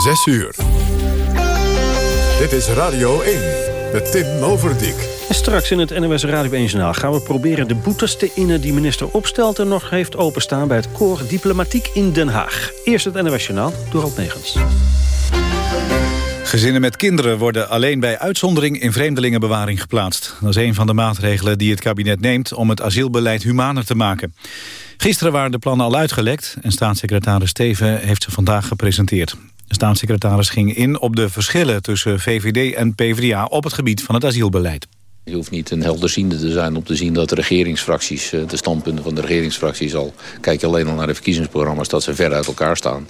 6 uur. Dit is Radio 1 met Tim Overdijk. straks in het NOS Radio 1 Journaal gaan we proberen de boetes te innen... die minister Opstelt en nog heeft openstaan bij het koor Diplomatiek in Den Haag. Eerst het NOS Journaal, door Rob Negens. Gezinnen met kinderen worden alleen bij uitzondering in vreemdelingenbewaring geplaatst. Dat is een van de maatregelen die het kabinet neemt om het asielbeleid humaner te maken. Gisteren waren de plannen al uitgelekt en staatssecretaris Steven heeft ze vandaag gepresenteerd. De staatssecretaris ging in op de verschillen tussen VVD en PvdA op het gebied van het asielbeleid. Je hoeft niet een helderziende te zijn om te zien dat de regeringsfracties, eh, de standpunten van de regeringsfracties al, kijk je alleen al naar de verkiezingsprogramma's, dat ze ver uit elkaar staan.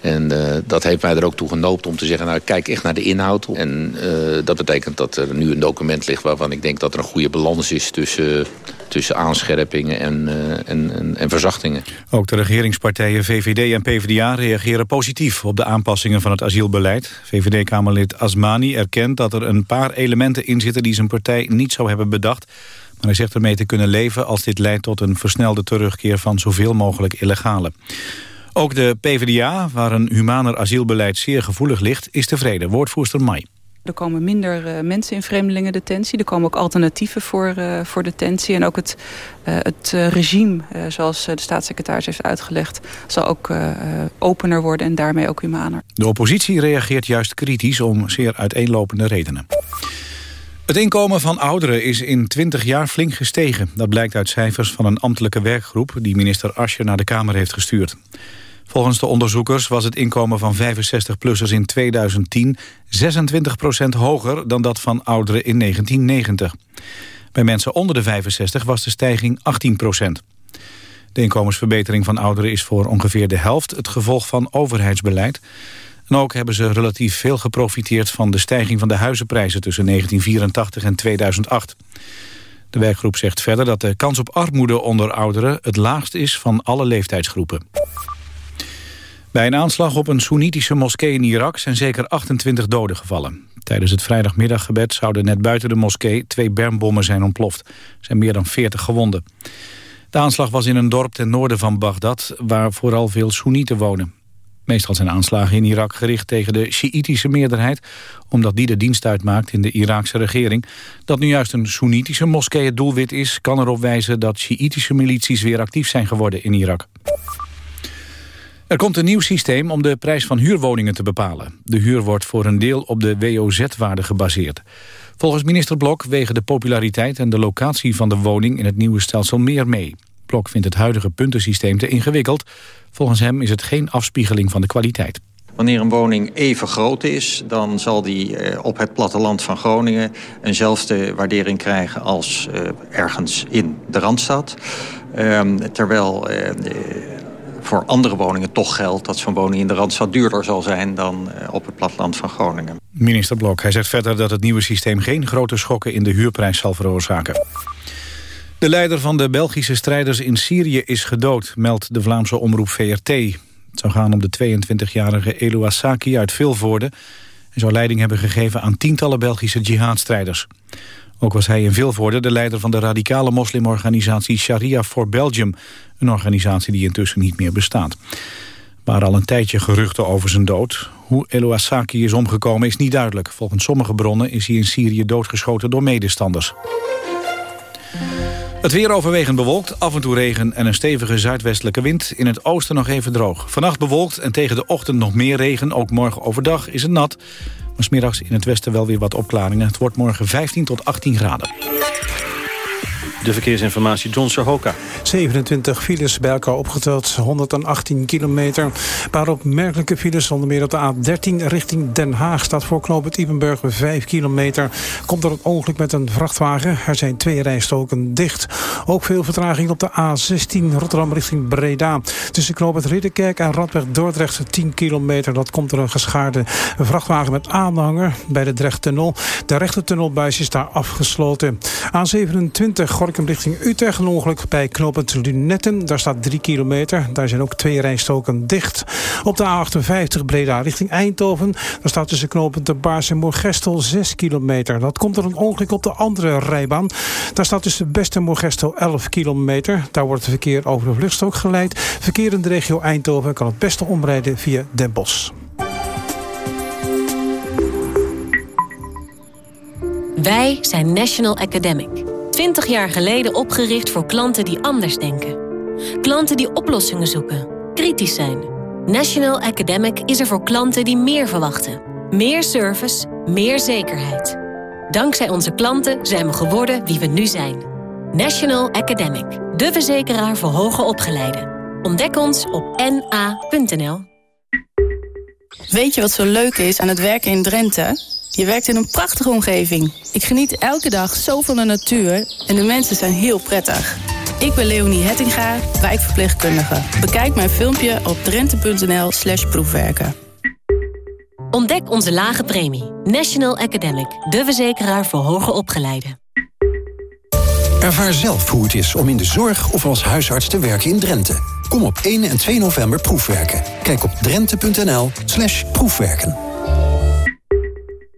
En uh, dat heeft mij er ook toe genoopt om te zeggen... nou, kijk echt naar de inhoud. En uh, dat betekent dat er nu een document ligt... waarvan ik denk dat er een goede balans is tussen, tussen aanscherpingen en, en, en, en, verzachtingen. Ook de regeringspartijen VVD en PvdA reageren positief... op de aanpassingen van het asielbeleid. VVD-Kamerlid Asmani erkent dat er een paar elementen in zitten... die zijn partij niet zou hebben bedacht... Maar hij zegt ermee te kunnen leven als dit leidt tot een versnelde terugkeer van zoveel mogelijk illegale. Ook de PvdA, waar een humaner asielbeleid zeer gevoelig ligt, is tevreden. Woordvoerster Mai. Er komen minder uh, mensen in vreemdelingendetentie. Er komen ook alternatieven voor, uh, voor detentie. En ook het, uh, het regime, zoals de staatssecretaris heeft uitgelegd... zal ook opener worden en daarmee ook humaner. De oppositie reageert juist kritisch om zeer uiteenlopende redenen. Het inkomen van ouderen is in 20 jaar flink gestegen. Dat blijkt uit cijfers van een ambtelijke werkgroep... die minister Ascher naar de Kamer heeft gestuurd. Volgens de onderzoekers was het inkomen van 65-plussers in 2010 26% hoger dan dat van ouderen in 1990. Bij mensen onder de 65 was de stijging 18% De inkomensverbetering van ouderen is voor ongeveer de helft het gevolg van overheidsbeleid. En ook hebben ze relatief veel geprofiteerd van de stijging van de huizenprijzen tussen 1984 en 2008. De werkgroep zegt verder dat de kans op armoede onder ouderen het laagst is van alle leeftijdsgroepen. Bij een aanslag op een Soenitische moskee in Irak zijn zeker 28 doden gevallen. Tijdens het vrijdagmiddaggebed zouden net buiten de moskee twee bermbommen zijn ontploft. Er zijn meer dan 40 gewonden. De aanslag was in een dorp ten noorden van Bagdad, waar vooral veel Soenieten wonen. Meestal zijn aanslagen in Irak gericht tegen de Sjiïtische meerderheid... omdat die de dienst uitmaakt in de Iraakse regering. Dat nu juist een Soenitische moskee het doelwit is... kan erop wijzen dat Sjiïtische milities weer actief zijn geworden in Irak. Er komt een nieuw systeem om de prijs van huurwoningen te bepalen. De huur wordt voor een deel op de WOZ-waarde gebaseerd. Volgens minister Blok wegen de populariteit en de locatie van de woning... in het nieuwe stelsel meer mee. Blok vindt het huidige puntensysteem te ingewikkeld. Volgens hem is het geen afspiegeling van de kwaliteit. Wanneer een woning even groot is, dan zal die eh, op het platteland van Groningen... eenzelfde waardering krijgen als uh, ergens in de Randstad. Uh, terwijl uh, voor andere woningen toch geldt dat zo'n woning in de Randstad duurder zal zijn dan op het platteland van Groningen. Minister Blok, hij zegt verder dat het nieuwe systeem geen grote schokken in de huurprijs zal veroorzaken. De leider van de Belgische strijders in Syrië is gedood, meldt de Vlaamse omroep VRT. Het zou gaan om de 22-jarige Elouassaki uit Vilvoorde. Hij zou leiding hebben gegeven aan tientallen Belgische jihadstrijders. Ook was hij in Vilvoorde de leider van de radicale moslimorganisatie Sharia for Belgium. Een organisatie die intussen niet meer bestaat. Er al een tijdje geruchten over zijn dood. Hoe Elouassaki is omgekomen is niet duidelijk. Volgens sommige bronnen is hij in Syrië doodgeschoten door medestanders. Het weer overwegend bewolkt, af en toe regen en een stevige zuidwestelijke wind. In het oosten nog even droog. Vannacht bewolkt en tegen de ochtend nog meer regen. Ook morgen overdag is het nat. Maar smiddags in het westen wel weer wat opklaringen. Het wordt morgen 15 tot 18 graden. De verkeersinformatie John Sahoka. 27 files bij elkaar opgeteld, 118 kilometer. Paar opmerkelijke files, onder meer op de A13 richting Den Haag... staat voor knooppunt Ipenburg 5 kilometer. Komt er een ongeluk met een vrachtwagen. Er zijn twee rijstoken dicht. Ook veel vertraging op de A16 Rotterdam richting Breda. Tussen knooppunt Ridderkerk en Radweg Dordrecht 10 kilometer. Dat komt er een geschaarde vrachtwagen met aanhanger bij de Drechttunnel. De rechtertunnelbuis is daar afgesloten. A27 Richting Utrecht. Een ongeluk bij knooppunt Lunetten. Daar staat 3 kilometer. Daar zijn ook twee rijstoken dicht. Op de A58 Breda richting Eindhoven. Daar staat tussen knooppunt De Baars en Moorgestel 6 kilometer. Dat komt door een ongeluk op de andere rijbaan. Daar staat tussen Best en Moorgestel 11 kilometer. Daar wordt het verkeer over de vluchtstrook geleid. Verkeer in de regio Eindhoven kan het beste omrijden via Den Bosch. Wij zijn National Academic. 20 jaar geleden opgericht voor klanten die anders denken. Klanten die oplossingen zoeken, kritisch zijn. National Academic is er voor klanten die meer verwachten. Meer service, meer zekerheid. Dankzij onze klanten zijn we geworden wie we nu zijn. National Academic, de verzekeraar voor hoger opgeleiden. Ontdek ons op na.nl. Weet je wat zo leuk is aan het werken in Drenthe? Je werkt in een prachtige omgeving. Ik geniet elke dag zo van de natuur en de mensen zijn heel prettig. Ik ben Leonie Hettinga, wijkverpleegkundige. Bekijk mijn filmpje op drenthe.nl slash proefwerken. Ontdek onze lage premie. National Academic, de verzekeraar voor hoger opgeleiden. Ervaar zelf hoe het is om in de zorg of als huisarts te werken in Drenthe. Kom op 1 en 2 november proefwerken. Kijk op drenthe.nl slash proefwerken.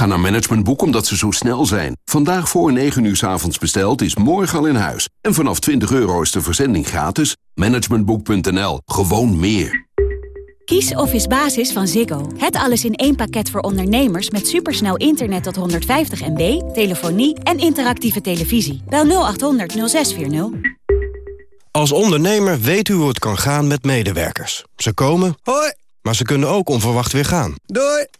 Ga naar Managementboek omdat ze zo snel zijn. Vandaag voor 9 uur s avonds besteld is morgen al in huis. En vanaf 20 euro is de verzending gratis. Managementboek.nl. Gewoon meer. Kies Office Basis van Ziggo. Het alles in één pakket voor ondernemers met supersnel internet tot 150 MB, telefonie en interactieve televisie. Bel 0800 0640. Als ondernemer weet u hoe het kan gaan met medewerkers. Ze komen, hoi, maar ze kunnen ook onverwacht weer gaan. Doei!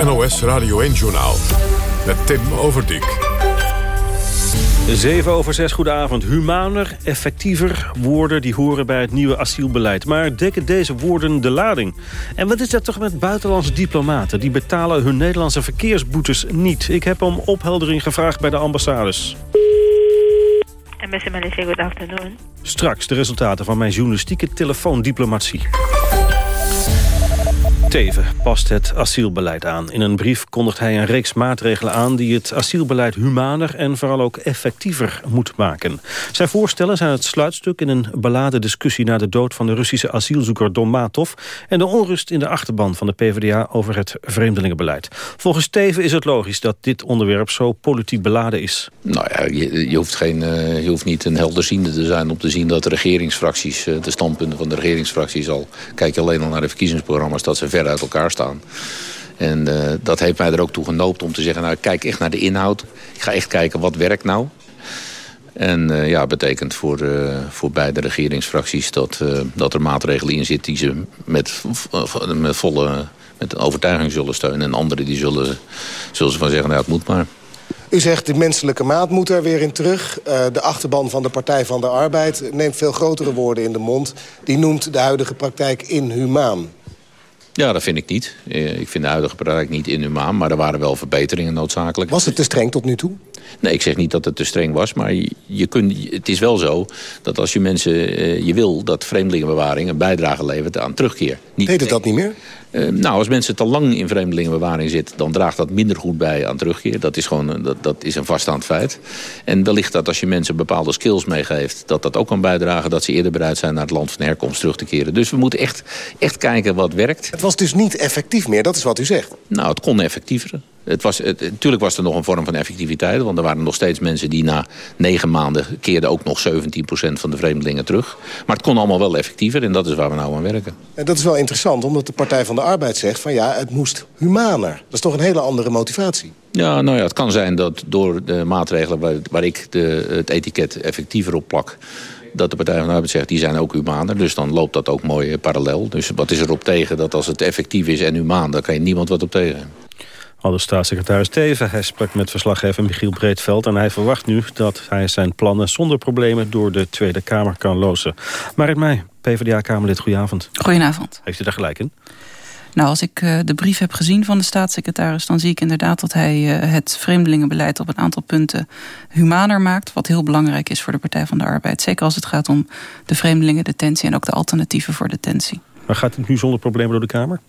Het NOS Radio 1-journaal met Tim Overdijk. 7 over 6, goedenavond. Humaner, effectiever, woorden die horen bij het nieuwe asielbeleid. Maar dekken deze woorden de lading? En wat is dat toch met buitenlandse diplomaten? Die betalen hun Nederlandse verkeersboetes niet. Ik heb om opheldering gevraagd bij de ambassades. Malaysia, good afternoon. Straks de resultaten van mijn journalistieke telefoondiplomatie. Teven past het asielbeleid aan. In een brief kondigt hij een reeks maatregelen aan... die het asielbeleid humaner en vooral ook effectiever moet maken. Zijn voorstellen zijn het sluitstuk in een beladen discussie... na de dood van de Russische asielzoeker Don Matov... en de onrust in de achterban van de PvdA over het vreemdelingenbeleid. Volgens Teven is het logisch dat dit onderwerp zo politiek beladen is. Nou ja, je, hoeft, geen, uh, je hoeft niet een helderziende te zijn... om te zien dat de regeringsfracties, uh, de standpunten van de regeringsfracties... al kijk alleen al naar de verkiezingsprogramma's... dat ze ver uit elkaar staan. En uh, dat heeft mij er ook toe genoopt om te zeggen... nou, kijk echt naar de inhoud. Ik ga echt kijken, wat werkt nou? En uh, ja, betekent voor, uh, voor beide regeringsfracties... Dat, dat er maatregelen in zitten die ze met, met volle met overtuiging zullen steunen. En anderen die zullen, zullen ze van zeggen, nou, het moet maar. U zegt de menselijke maat moet er weer in terug. De achterban van de Partij van de Arbeid neemt veel grotere woorden in de mond. Die noemt de huidige praktijk inhumaan. Ja, dat vind ik niet. Ik vind de huidige praktijk niet inhumaan, maar er waren wel verbeteringen noodzakelijk. Was het te streng tot nu toe? Nee, ik zeg niet dat het te streng was, maar je, kunt, het is wel zo dat als je mensen, je wil dat vreemdelingenbewaring een bijdrage levert aan terugkeer. Niet, Heet het dat niet meer? Uh, nou, als mensen te lang in vreemdelingenbewaring zitten... dan draagt dat minder goed bij aan terugkeer. Dat is gewoon dat, dat is een vaststaand feit. En wellicht dat als je mensen bepaalde skills meegeeft... dat dat ook kan bijdragen dat ze eerder bereid zijn... naar het land van herkomst terug te keren. Dus we moeten echt, echt kijken wat werkt. Het was dus niet effectief meer, dat is wat u zegt. Nou, het kon effectiever. Het was, het, natuurlijk was er nog een vorm van effectiviteit. Want er waren nog steeds mensen die na negen maanden... keerden ook nog 17% van de vreemdelingen terug. Maar het kon allemaal wel effectiever en dat is waar we nou aan werken. En dat is wel interessant, omdat de Partij van de Arbeid zegt... van ja, het moest humaner. Dat is toch een hele andere motivatie? Ja, nou ja, het kan zijn dat door de maatregelen... waar, waar ik de, het etiket effectiever op plak dat de Partij van de Arbeid zegt, die zijn ook humaner. Dus dan loopt dat ook mooi parallel. Dus wat is erop tegen dat als het effectief is en humaan... dan kan je niemand wat op tegen. Al de staatssecretaris Teven. Hij sprak met verslaggever Michiel Breedveld... en hij verwacht nu dat hij zijn plannen zonder problemen... door de Tweede Kamer kan lozen. Marit Meij, PvdA-Kamerlid, goedenavond. Goedenavond. Heeft u daar gelijk in? Nou, als ik uh, de brief heb gezien van de staatssecretaris... dan zie ik inderdaad dat hij uh, het vreemdelingenbeleid op een aantal punten humaner maakt. Wat heel belangrijk is voor de Partij van de Arbeid. Zeker als het gaat om de vreemdelingendetentie en ook de alternatieven voor detentie. Maar gaat het nu zonder problemen door de Kamer?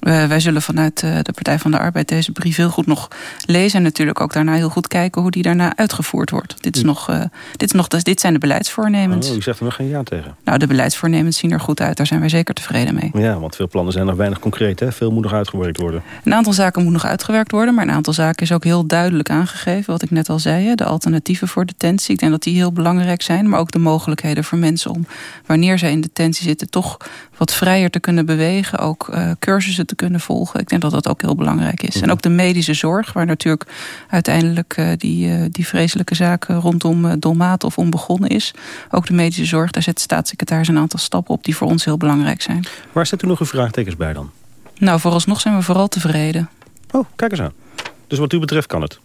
Uh, wij zullen vanuit uh, de Partij van de Arbeid deze brief heel goed nog lezen. En natuurlijk ook daarna heel goed kijken hoe die daarna uitgevoerd wordt. Dit, is nog, uh, dit, is nog, dit zijn de beleidsvoornemens. Oh, u zegt er nog geen ja tegen? Nou, de beleidsvoornemens zien er goed uit. Daar zijn wij zeker tevreden mee. Ja, want veel plannen zijn nog weinig concreet. Hè? Veel moet nog uitgewerkt worden. Een aantal zaken moet nog uitgewerkt worden. Maar een aantal zaken is ook heel duidelijk aangegeven. Wat ik net al zei, de alternatieven voor detentie. Ik denk dat die heel belangrijk zijn. Maar ook de mogelijkheden voor mensen om, wanneer zij in detentie zitten... toch wat vrijer te kunnen bewegen. Ook cursussen te kunnen volgen. Ik denk dat dat ook heel belangrijk is. En ook de medische zorg, waar natuurlijk uiteindelijk uh, die, uh, die vreselijke zaak rondom Dolmaat of onbegonnen is. Ook de medische zorg, daar zet de staatssecretaris een aantal stappen op die voor ons heel belangrijk zijn. Waar u nog uw vraagtekens bij dan? Nou, vooralsnog zijn we vooral tevreden. Oh, kijk eens aan. Dus wat u betreft kan het?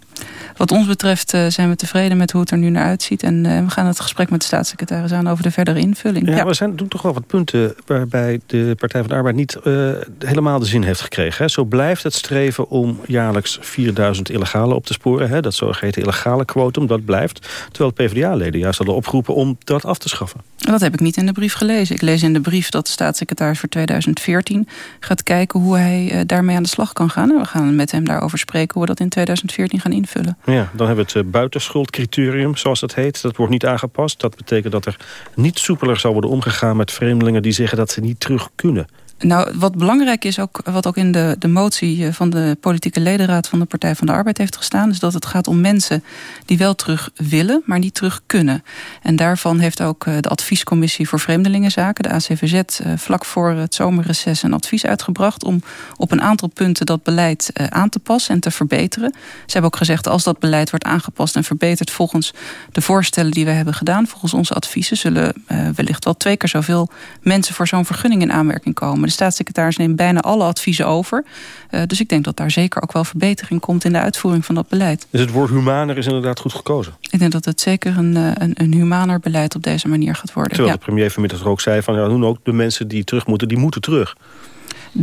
Wat ons betreft uh, zijn we tevreden met hoe het er nu naar uitziet. En uh, we gaan het gesprek met de staatssecretaris aan over de verdere invulling. Ja, ja. er zijn doen toch wel wat punten waarbij de Partij van de Arbeid niet uh, helemaal de zin heeft gekregen. Hè? Zo blijft het streven om jaarlijks 4000 illegale op te sporen. Hè? Dat zogeheten illegale quotum, dat blijft. Terwijl de PvdA-leden juist hadden opgeroepen om dat af te schaffen. Dat heb ik niet in de brief gelezen. Ik lees in de brief dat de staatssecretaris voor 2014 gaat kijken hoe hij daarmee aan de slag kan gaan. En we gaan met hem daarover spreken hoe we dat in 2014 gaan invullen. Ja, dan hebben we het buitenschuldcriterium, zoals dat heet. Dat wordt niet aangepast. Dat betekent dat er niet soepeler zal worden omgegaan met vreemdelingen... die zeggen dat ze niet terug kunnen. Nou, wat belangrijk is, ook, wat ook in de, de motie van de politieke ledenraad van de Partij van de Arbeid heeft gestaan, is dat het gaat om mensen die wel terug willen, maar niet terug kunnen. En daarvan heeft ook de adviescommissie voor vreemdelingenzaken, de ACVZ, vlak voor het zomerreces een advies uitgebracht om op een aantal punten dat beleid aan te passen en te verbeteren. Ze hebben ook gezegd, als dat beleid wordt aangepast en verbeterd volgens de voorstellen die we hebben gedaan, volgens onze adviezen, zullen wellicht wel twee keer zoveel mensen voor zo'n vergunning in aanmerking komen. Staatssecretaris neemt bijna alle adviezen over. Uh, dus ik denk dat daar zeker ook wel verbetering komt in de uitvoering van dat beleid. Dus het woord humaner is inderdaad goed gekozen? Ik denk dat het zeker een, een, een humaner beleid op deze manier gaat worden. Terwijl ja. de premier vanmiddag ook zei van ja, doen ook de mensen die terug moeten, die moeten terug.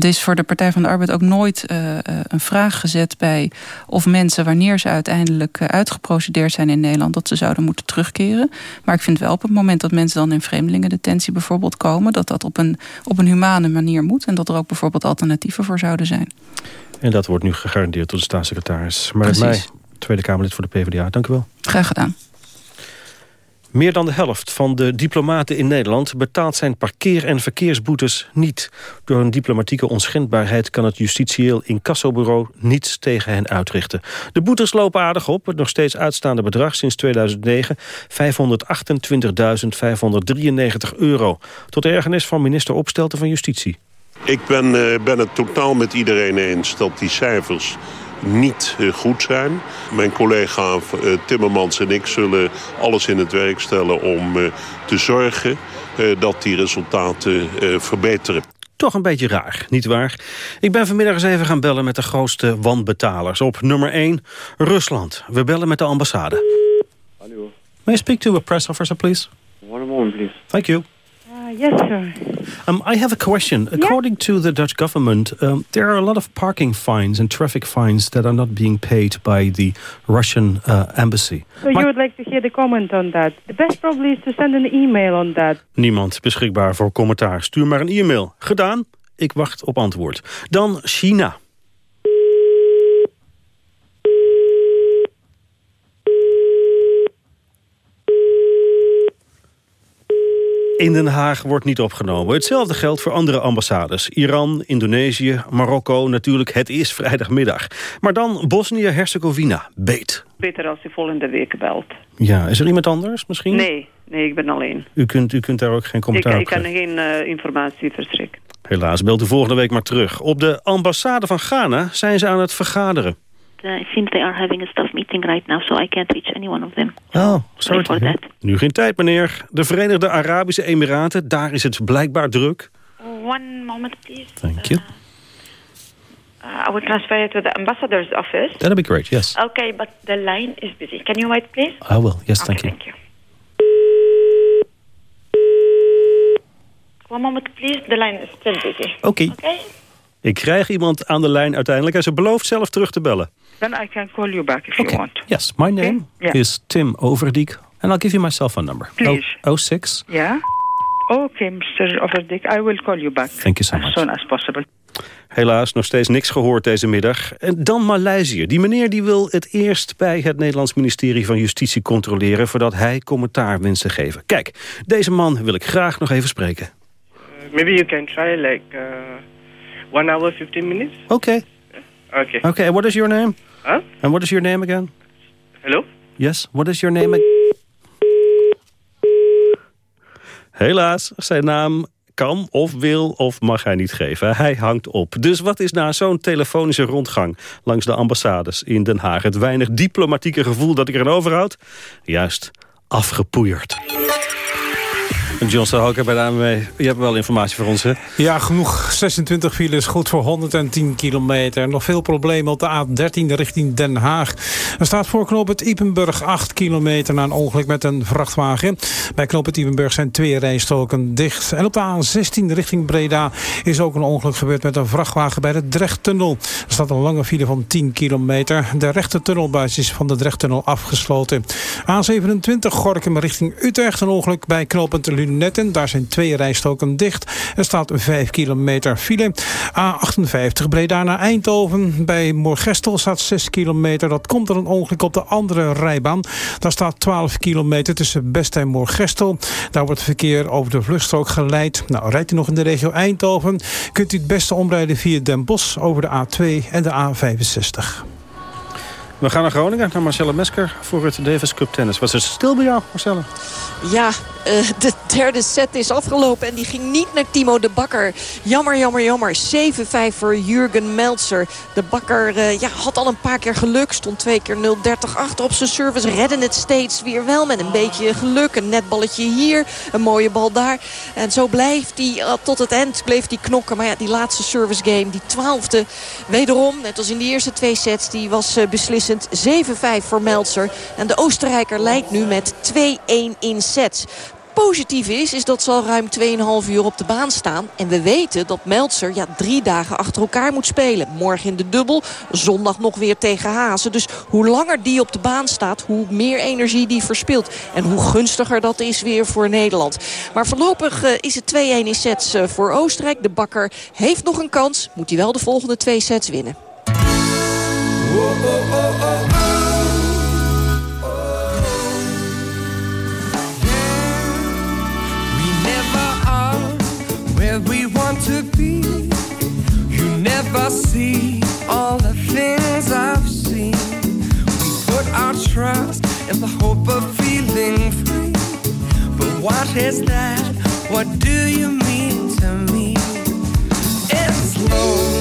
Er is voor de Partij van de Arbeid ook nooit uh, een vraag gezet bij of mensen, wanneer ze uiteindelijk uh, uitgeprocedeerd zijn in Nederland, dat ze zouden moeten terugkeren. Maar ik vind wel op het moment dat mensen dan in vreemdelingendetentie bijvoorbeeld komen, dat dat op een, op een humane manier moet en dat er ook bijvoorbeeld alternatieven voor zouden zijn. En dat wordt nu gegarandeerd door de staatssecretaris. Maar mij, Tweede Kamerlid voor de PvdA. Dank u wel. Graag gedaan. Meer dan de helft van de diplomaten in Nederland betaalt zijn parkeer- en verkeersboetes niet. Door hun diplomatieke onschendbaarheid kan het justitieel incassobureau niets tegen hen uitrichten. De boetes lopen aardig op. Het nog steeds uitstaande bedrag sinds 2009 528.593 euro. Tot ergernis van minister Opstelten van Justitie. Ik ben, uh, ben het totaal met iedereen eens dat die cijfers niet uh, goed zijn. Mijn collega uh, Timmermans en ik zullen alles in het werk stellen om uh, te zorgen dat die resultaten verbeteren. Toch een beetje raar, niet waar? Ik ben vanmiddag eens even gaan bellen met de grootste wanbetalers. Op nummer 1, Rusland. We bellen met de ambassade. Hallo. May I speak to a press officer, please? One moment, please. Thank you. Uh, yes, sir. Um, I have a question. According to the Dutch government, um, there are a lot of parking fines and traffic fines that are not being paid by the Russian uh, embassy. So you would like to hear the comment on that? The best probably is to send an email on that. Niemand beschikbaar voor commentaar. Stuur maar een e-mail. Gedaan. Ik wacht op antwoord. Dan China. In Den Haag wordt niet opgenomen. Hetzelfde geldt voor andere ambassades. Iran, Indonesië, Marokko, natuurlijk, het is vrijdagmiddag. Maar dan Bosnië-Herzegovina, beet. Beter als u volgende week belt. Ja, is er iemand anders misschien? Nee, nee ik ben alleen. U kunt, u kunt daar ook geen commentaar ik, op Ik kan geen uh, informatie verstrekken. Helaas, belt u volgende week maar terug. Op de ambassade van Ghana zijn ze aan het vergaderen. Uh, it seems they are having a staff meeting right now, so I can't reach any one of them. Oh, sorry for that. Nu geen tijd, meneer. De Verenigde Arabische Emiraten, daar is het blijkbaar druk. One moment, please. Thank you. Uh, I will transfer you to the ambassador's office. That'd be great, yes. Okay, but the line is busy. Can you wait, please? I will, yes, thank you. Thank you. One moment, please. The line is still busy. Oké. Okay? Ik krijg iemand aan de lijn uiteindelijk en ze belooft zelf terug te bellen. Then I can call you back if you want. Yes, my name Yeah. is Tim Overdiek and I'll give you my cell phone number. Please. Oh, 06 Yeah? Okay, Mr. Overdick, I will call you back. Thank you so As much. soon as possible. Helaas nog steeds niks gehoord deze middag. En dan Maleisië. Die meneer die wil het eerst bij het Nederlands ministerie van Justitie controleren... voordat hij commentaar wenst te geven. Kijk, deze man wil ik graag nog even spreken. Maybe you can try like uh, one hour, 15 minutes. Oké. Okay. Oké, what is your name? Huh? And what is your name again? Hello? Yes, what is your name? ag- Helaas, zijn naam kan of wil of mag hij niet geven. Hij hangt op. Dus wat is na zo'n telefonische rondgang langs de ambassades in Den Haag... het weinig diplomatieke gevoel dat ik er overhoud? Juist afgepoeierd. John Sahoker bij de ANWB. Je hebt wel informatie voor ons, hè? Ja, genoeg. 26 files, goed voor 110 kilometer. Nog veel problemen op de A13 richting Den Haag. Er staat voor knoop het Ipenburg 8 kilometer na een ongeluk met een vrachtwagen. Bij knoop het Ipenburg zijn twee rijstroken dicht. En op de A16 richting Breda is ook een ongeluk gebeurd met een vrachtwagen bij de Drechttunnel. Er staat een lange file van 10 kilometer. De rechte tunnelbuis is van de Drechttunnel afgesloten. A27 Gorkum richting Utrecht. Een ongeluk bij knooppunt Daar zijn twee rijstroken dicht. Er staat 5 kilometer file. A58 Breda naar Eindhoven. Bij Moorgestel staat 6 kilometer. Dat komt door een ongeluk op de andere rijbaan. Daar staat 12 kilometer tussen Best en Moorgestel. Daar wordt verkeer over de vluchtstrook geleid. Nou, rijdt u nog in de regio Eindhoven... kunt u het beste omrijden via Den Bosch over de A2 en de A65. We gaan naar Groningen, naar Marcelle Mesker voor het Davis Cup Tennis. Was het stil bij jou, Marcelle? Ja, eh, de derde set is afgelopen en die ging niet naar Timo de Bakker. Jammer, jammer, jammer. 7-5 voor Jurgen Meltzer. De Bakker eh, ja, had al een paar keer geluk. Stond twee keer 0-30 achter op zijn service. Redden het steeds weer wel met een beetje geluk. Een netballetje hier, een mooie bal daar. En zo blijft hij eh, tot het eind bleef die knokken. Maar ja, die laatste service game, die twaalfde, wederom, net als in de eerste twee sets, die was beslissend. 7-5 voor Meltzer. En de Oostenrijker leidt nu met 2-1 in sets positief is, is dat ze al ruim 2,5 uur op de baan staan. En we weten dat Meltzer ja, drie dagen achter elkaar moet spelen. Morgen in de dubbel, zondag nog weer tegen Hazen. Dus hoe langer die op de baan staat, hoe meer energie die verspilt. En hoe gunstiger dat is weer voor Nederland. Maar voorlopig uh, is het 2-1 in sets uh, voor Oostenrijk. De bakker heeft nog een kans. Moet hij wel de volgende twee sets winnen. To be. You never see all the things I've seen. We put our trust in the hope of feeling free. But what is that? What do you mean to me? It's lonely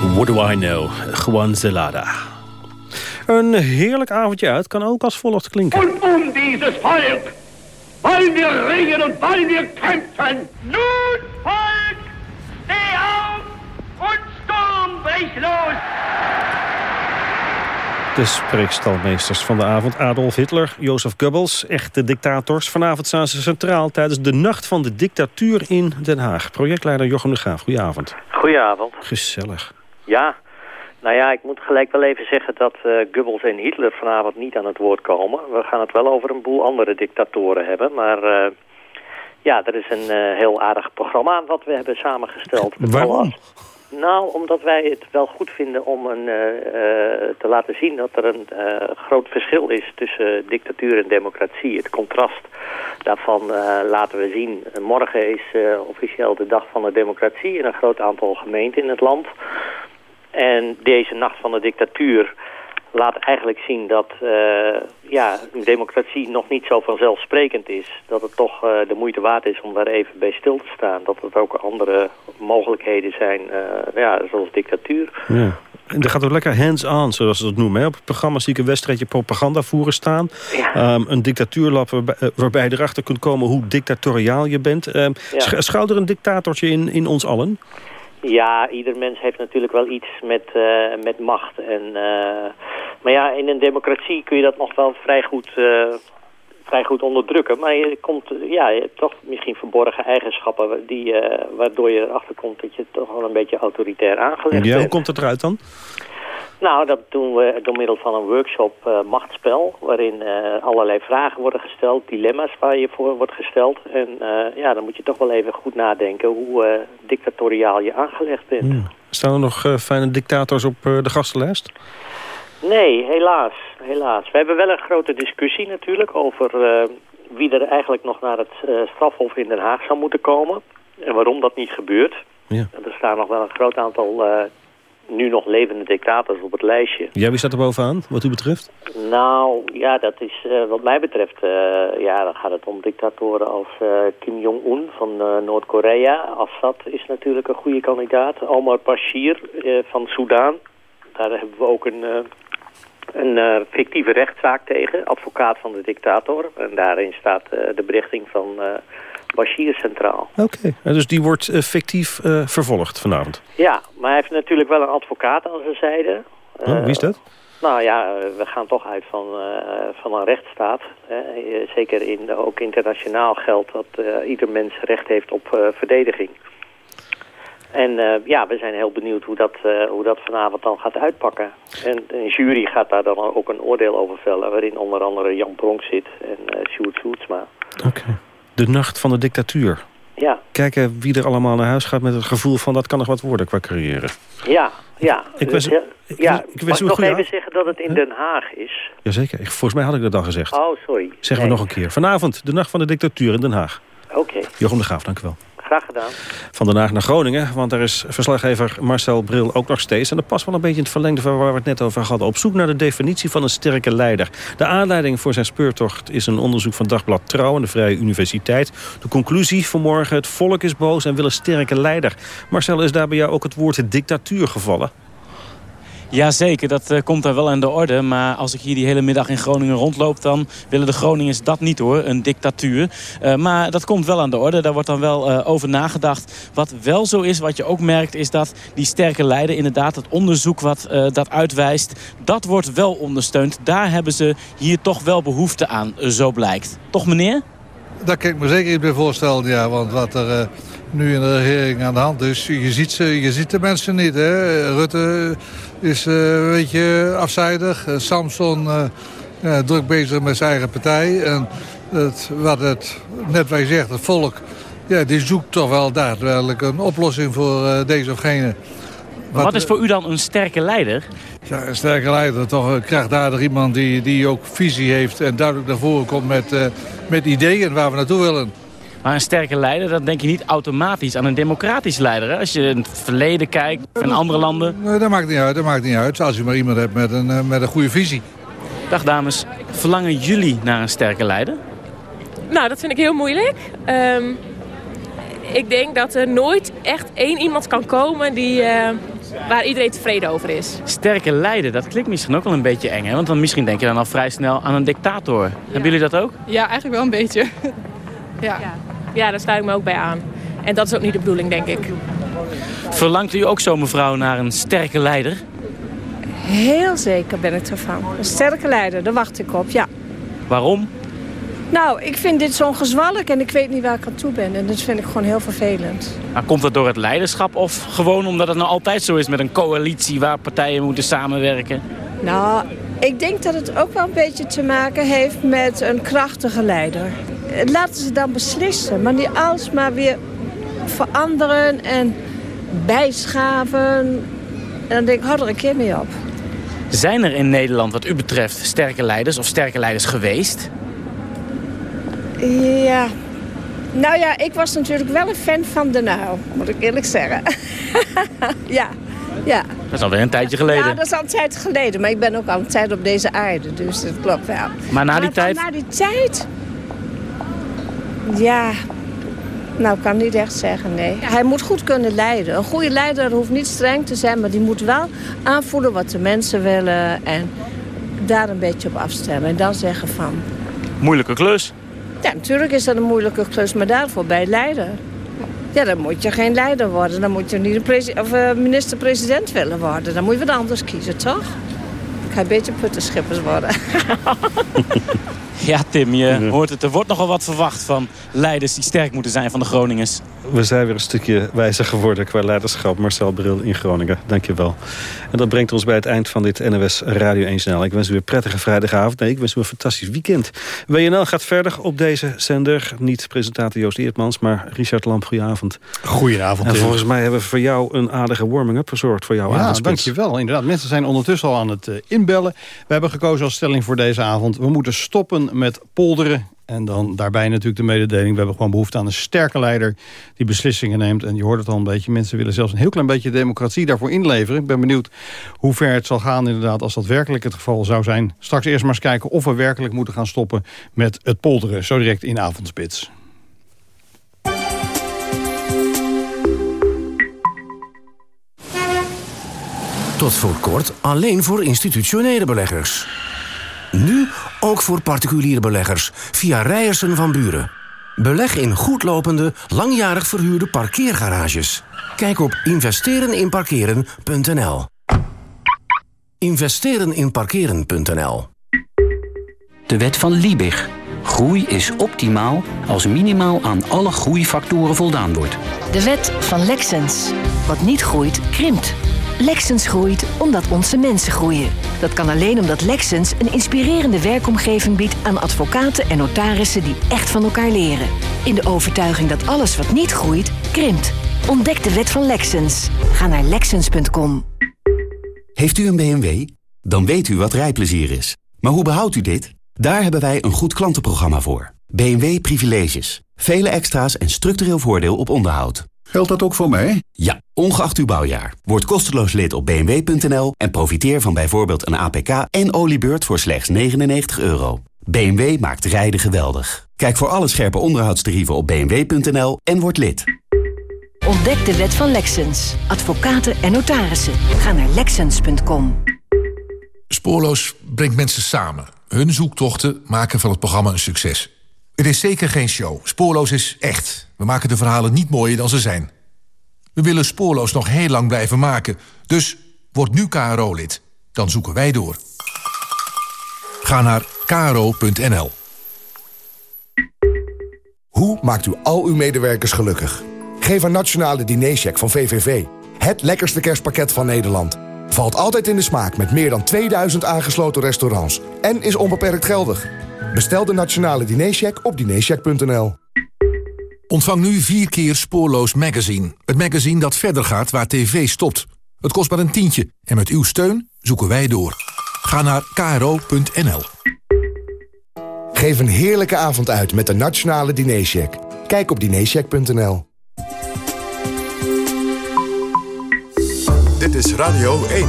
What do I know? Juan Zelada. Een heerlijk avondje uit kan ook als volgt klinken. Und um dieses Volk wollen ringen und wollen wir kämpfen. Nun, Volk, steh auf und Sturm bricht los. De spreekstalmeesters van de avond, Adolf Hitler, Jozef Goebbels, echte dictators. Vanavond staan ze centraal tijdens de Nacht van de Dictatuur in Den Haag. Projectleider Jochem de Graaf, goedenavond. Goedenavond. Gezellig. Ja, nou ja, ik moet gelijk wel even zeggen dat uh, Goebbels en Hitler vanavond niet aan het woord komen. We gaan het wel over een boel andere dictatoren hebben, maar... Uh, ja, er is een uh, heel aardig programma wat we hebben samengesteld. Waarom? Nou, omdat wij het wel goed vinden om een, te laten zien dat er een groot verschil is tussen dictatuur en democratie. Het contrast daarvan laten we zien. Morgen is officieel de dag van de democratie in een groot aantal gemeenten in het land. En deze nacht van de dictatuur laat eigenlijk zien dat uh, ja, democratie nog niet zo vanzelfsprekend is. Dat het toch uh, de moeite waard is om daar even bij stil te staan. Dat er ook andere mogelijkheden zijn, uh, ja, zoals dictatuur. Ja. En er gaat ook lekker hands-on, zoals ze dat noemen. Hè? Op het programma zie ik een wedstrijdje propaganda voeren staan. Ja. Um, een dictatuurlab waarbij, waarbij je erachter kunt komen hoe dictatoriaal je bent. Um, ja. Er een dictatortje in, in ons allen? Ja, ieder mens heeft natuurlijk wel iets met, uh, met macht. En, uh, maar ja, in een democratie kun je dat nog wel vrij goed, uh, vrij goed onderdrukken. Maar je, komt, ja, je hebt toch misschien verborgen eigenschappen... Die, waardoor je erachter komt dat je toch wel een beetje autoritair aangelegd ja, bent. Hoe komt het eruit dan? Nou, dat doen we door middel van een workshop uh, machtspel... waarin uh, allerlei vragen worden gesteld, dilemma's waar je voor wordt gesteld. En uh, ja, dan moet je toch wel even goed nadenken hoe dictatoriaal je aangelegd bent. Hmm. Staan er nog fijne dictators op de gastenlijst? Nee, helaas, helaas. We hebben wel een grote discussie natuurlijk over wie er eigenlijk nog naar het strafhof in Den Haag zou moeten komen. En waarom dat niet gebeurt. Ja. Er staan nog wel een groot aantal nu nog levende dictators op het lijstje. Ja, wie staat er bovenaan, wat u betreft? Nou, ja, dat is uh, wat mij betreft... Uh, ja, dan gaat het om dictatoren als uh, Kim Jong-un van Noord-Korea. Assad is natuurlijk een goede kandidaat. Omar Bashir van Soudaan. Daar hebben we ook een, een fictieve rechtszaak tegen. Advocaat van de dictator. En daarin staat de berichting van... Bashir centraal. Oké, okay. dus die wordt uh, fictief uh, vervolgd vanavond? Ja, maar hij heeft natuurlijk wel een advocaat aan zijn zijde. Oh, wie is dat? Nou ja, we gaan toch uit van, van een rechtsstaat. Hè. Zeker in, ook internationaal geldt dat ieder mens recht heeft op verdediging. En ja, we zijn heel benieuwd hoe dat, hoe dat vanavond dan gaat uitpakken. En een jury gaat daar dan ook een oordeel over vellen... waarin onder andere Jan Pronk zit en uh, Sjoerd Sjoerdsma. Oké. Okay. De nacht van de dictatuur. Ja. Kijken wie er allemaal naar huis gaat met het gevoel van... dat kan nog wat worden qua carrière. Ja, ja. Ik wens, ja, ik, ja. ik ik nog even aan. zeggen dat het in Den Haag is? Jazeker. Volgens mij had ik dat al gezegd. Oh, sorry. Zeggen nee. we nog een keer. Vanavond, de nacht van de dictatuur in Den Haag. Oké. Okay. Jochem de Graaf, dank u wel. Van Den Haag naar Groningen, want daar is verslaggever Marcel Bril ook nog steeds. En dat past wel een beetje in het verlengde van waar we het net over hadden. Op zoek naar de definitie van een sterke leider. De aanleiding voor zijn speurtocht is een onderzoek van Dagblad Trouw en de Vrije Universiteit. De conclusie vanmorgen, het volk is boos en wil een sterke leider. Marcel, is daar bij jou ook het woord dictatuur gevallen? Jazeker, dat uh, komt daar wel aan de orde. Maar als ik hier die hele middag in Groningen rondloop... dan willen de Groningers dat niet hoor, een dictatuur. Uh, maar dat komt wel aan de orde. Daar wordt dan wel uh, over nagedacht. Wat wel zo is, wat je ook merkt... is dat die sterke leider, inderdaad, het onderzoek wat dat uitwijst... dat wordt wel ondersteund. Daar hebben ze hier toch wel behoefte aan, zo blijkt. Toch meneer? Daar kan ik me zeker iets bij voorstellen, ja. Want wat er nu in de regering aan de hand is... je ziet, ze, je ziet de mensen niet, hè. Rutte is een beetje afzijdig. Uh, Samson ja, druk bezig met zijn eigen partij. En het, wat het net wij zegt, het volk... Ja, die zoekt toch wel daadwerkelijk een oplossing voor deze of gene. Wat, wat, is voor u dan een sterke leider? Ja, een sterke leider. Toch een krachtdadig iemand die, die ook visie heeft... en duidelijk naar voren komt met, met ideeën waar we naartoe willen. Maar een sterke leider, dat denk je niet automatisch aan een democratisch leider. Hè? Als je in het verleden kijkt, in andere landen. Nee, dat maakt niet uit. Dat maakt niet uit. Als je maar iemand hebt met een, met een goede visie. Dag dames. Verlangen jullie naar een sterke leider? Nou, dat vind ik heel moeilijk. Um, ik denk dat er nooit echt één iemand kan komen die, uh, waar iedereen tevreden over is. Sterke leider, dat klinkt misschien ook wel een beetje eng. Hè? Want dan misschien denk je dan al vrij snel aan een dictator. Hebben jullie dat ook? Ja, eigenlijk wel een beetje. Ja. ja, daar sluit ik me ook bij aan. En dat is ook niet de bedoeling, denk ik. Verlangt u ook zo, mevrouw, naar een sterke leider? Heel zeker ben ik ervan. Een sterke leider, daar wacht ik op, ja. Waarom? Nou, ik vind dit zo'n gezwalk en ik weet niet waar ik aan toe ben. En dat vind ik gewoon heel vervelend. Maar komt dat door het leiderschap of gewoon omdat het nou altijd zo is met een coalitie waar partijen moeten samenwerken? Nou, ik denk dat het ook wel een beetje te maken heeft met een krachtige leider. Laten ze dan beslissen, maar niet alsmaar weer veranderen en bijschaven. En dan denk ik, hou er een keer mee op. Zijn er in Nederland wat u betreft sterke leiders of sterke leiders geweest? Ja. Nou ja, ik was natuurlijk wel een fan van de Nou, moet ik eerlijk zeggen. ja, ja. Dat is alweer een tijdje geleden. Ja, dat is al een tijd geleden. Maar ik ben ook al een tijd op deze aarde, dus dat klopt wel. Maar na die tijd? Na die tijd? Ja, nou, ik kan niet echt zeggen, nee. Hij moet goed kunnen leiden. Een goede leider hoeft niet streng te zijn, maar die moet wel aanvoelen wat de mensen willen. En daar een beetje op afstemmen. En dan zeggen van... Moeilijke klus. Ja, natuurlijk is dat een moeilijke klus, maar daarvoor bij leider. Ja, dan moet je geen leider worden. Dan moet je niet een of, uh, minister-president willen worden. Dan moet je wat anders kiezen, toch? Ik ga een beetje puttenschippers worden. Ja, Tim, je hoort het. Er wordt nogal wat verwacht van leiders die sterk moeten zijn van de Groningers. We zijn weer een stukje wijzer geworden qua leiderschap. Marcel Bril in Groningen, dankjewel. En dat brengt ons bij het eind van dit NOS Radio 1 Snel. Ik wens u een prettige vrijdagavond. Nee, ik wens u een fantastisch weekend. WNL gaat verder op deze zender. Niet presentator Joost Eertmans, maar Richard Lamp. Goedenavond. Goedenavond. En volgens mij hebben we voor jou een aardige warming-up verzorgd voor jouw Ja, dankjewel. Inderdaad, mensen zijn ondertussen al aan het uh, inbellen. We hebben gekozen als stelling voor deze avond. We moeten stoppen met polderen. En dan daarbij natuurlijk de mededeling. We hebben gewoon behoefte aan een sterke leider die beslissingen neemt. En je hoort het al een beetje. Mensen willen zelfs een heel klein beetje democratie daarvoor inleveren. Ik ben benieuwd hoe ver het zal gaan inderdaad als dat werkelijk het geval zou zijn. Straks eerst maar eens kijken of we werkelijk moeten gaan stoppen met het polderen. Zo direct in Avondspits. Tot voor kort alleen voor institutionele beleggers. Nu ook voor particuliere beleggers via Rijersen van Buren. Beleg in goedlopende, langjarig verhuurde parkeergarages. Kijk op investereninparkeren.nl Investereninparkeren.nl De wet van Liebig. Groei is optimaal als minimaal aan alle groeifactoren voldaan wordt. De wet van Lexens. Wat niet groeit, krimpt. Lexens groeit omdat onze mensen groeien. Dat kan alleen omdat Lexens een inspirerende werkomgeving biedt aan advocaten en notarissen die echt van elkaar leren. In de overtuiging dat alles wat niet groeit, krimpt. Ontdek de wet van Lexens. Ga naar Lexens.com. Heeft u een BMW? Dan weet u wat rijplezier is. Maar hoe behoudt u dit? Daar hebben wij een goed klantenprogramma voor. BMW Privileges. Vele extra's en structureel voordeel op onderhoud. Geldt dat ook voor mij? Ja, ongeacht uw bouwjaar. Word kosteloos lid op bmw.nl en profiteer van bijvoorbeeld een APK en oliebeurt voor slechts 99 euro. BMW maakt rijden geweldig. Kijk voor alle scherpe onderhoudstarieven op bmw.nl en word lid. Ontdek de wet van Lexens. Advocaten en notarissen. Ga naar Lexens.com. Spoorloos brengt mensen samen. Hun zoektochten maken van het programma een succes. Het is zeker geen show. Spoorloos is echt. We maken de verhalen niet mooier dan ze zijn. We willen Spoorloos nog heel lang blijven maken. Dus word nu KRO-lid. Dan zoeken wij door. Ga naar kro.nl. Hoe maakt u al uw medewerkers gelukkig? Geef een nationale dinercheck van VVV. Het lekkerste kerstpakket van Nederland. Valt altijd in de smaak met meer dan 2000 aangesloten restaurants. En is onbeperkt geldig. Bestel de nationale dinercheck op dinercheck.nl. Ontvang nu vier keer Spoorloos Magazine. Het magazine dat verder gaat waar tv stopt. Het kost maar een tientje en met uw steun zoeken wij door. Ga naar kro.nl. Geef een heerlijke avond uit met de nationale dinercheck. Kijk op dinercheck.nl. Dit is Radio 1,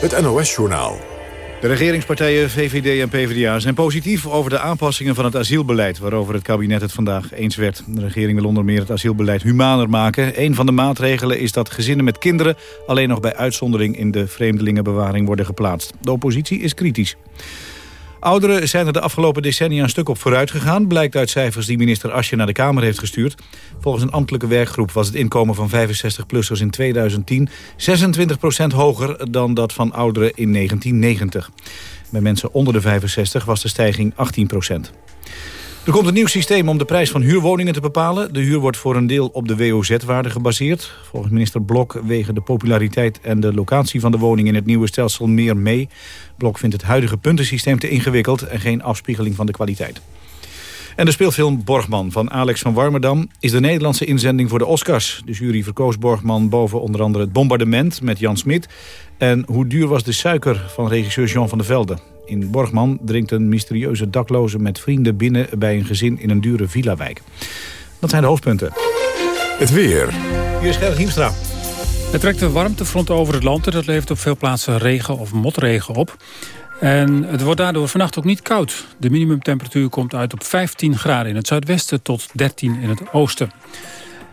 het NOS-journaal. De regeringspartijen VVD en PvdA zijn positief over de aanpassingen van het asielbeleid... waarover het kabinet het vandaag eens werd. De regering wil onder meer het asielbeleid humaner maken. Een van de maatregelen is dat gezinnen met kinderen... alleen nog bij uitzondering in de vreemdelingenbewaring worden geplaatst. De oppositie is kritisch. Ouderen zijn er de afgelopen decennia een stuk op vooruit gegaan... blijkt uit cijfers die minister Asje naar de Kamer heeft gestuurd. Volgens een ambtelijke werkgroep was het inkomen van 65-plussers in 2010... 26% hoger dan dat van ouderen in 1990. Bij mensen onder de 65 was de stijging 18 er komt een nieuw systeem om de prijs van huurwoningen te bepalen. De huur wordt voor een deel op de WOZ-waarde gebaseerd. Volgens minister Blok wegen de populariteit en de locatie van de woning in het nieuwe stelsel meer mee. Blok vindt het huidige puntensysteem te ingewikkeld en geen afspiegeling van de kwaliteit. En de speelfilm Borgman van Alex van Warmerdam is de Nederlandse inzending voor de Oscars. De jury verkoos Borgman boven onder andere het bombardement met Jan Smit... en Hoe duur was de suiker van regisseur Jean van der Velde. In Borgman dringt een mysterieuze dakloze met vrienden binnen bij een gezin in een dure villa-wijk. Dat zijn de hoofdpunten. Het weer. Hier is Gerrit Hiemstra. Het trekt een warmtefront over het land en dat levert op veel plaatsen regen of motregen op. En het wordt daardoor vannacht ook niet koud. De minimumtemperatuur komt uit op 15 graden in het zuidwesten tot 13 in het oosten.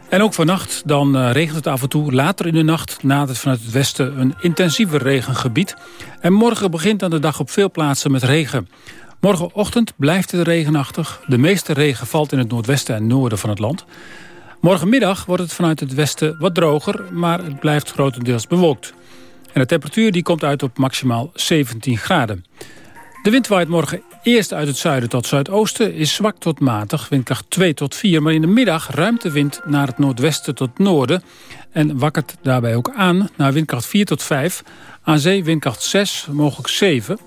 En ook vannacht, dan uh, regent het af en toe. Later in de nacht nadert vanuit het westen een intensiever regengebied. En morgen begint dan de dag op veel plaatsen met regen. Morgenochtend blijft het regenachtig. De meeste regen valt in het noordwesten en noorden van het land. Morgenmiddag wordt het vanuit het westen wat droger, maar het blijft grotendeels bewolkt. En de temperatuur die komt uit op maximaal 17 graden. De wind waait morgen eerst uit het zuiden tot zuidoosten, is zwak tot matig, windkracht 2 tot 4. Maar in de middag ruimt de wind naar het noordwesten tot noorden en wakkert daarbij ook aan naar windkracht 4 tot 5. Aan zee windkracht 6, mogelijk 7.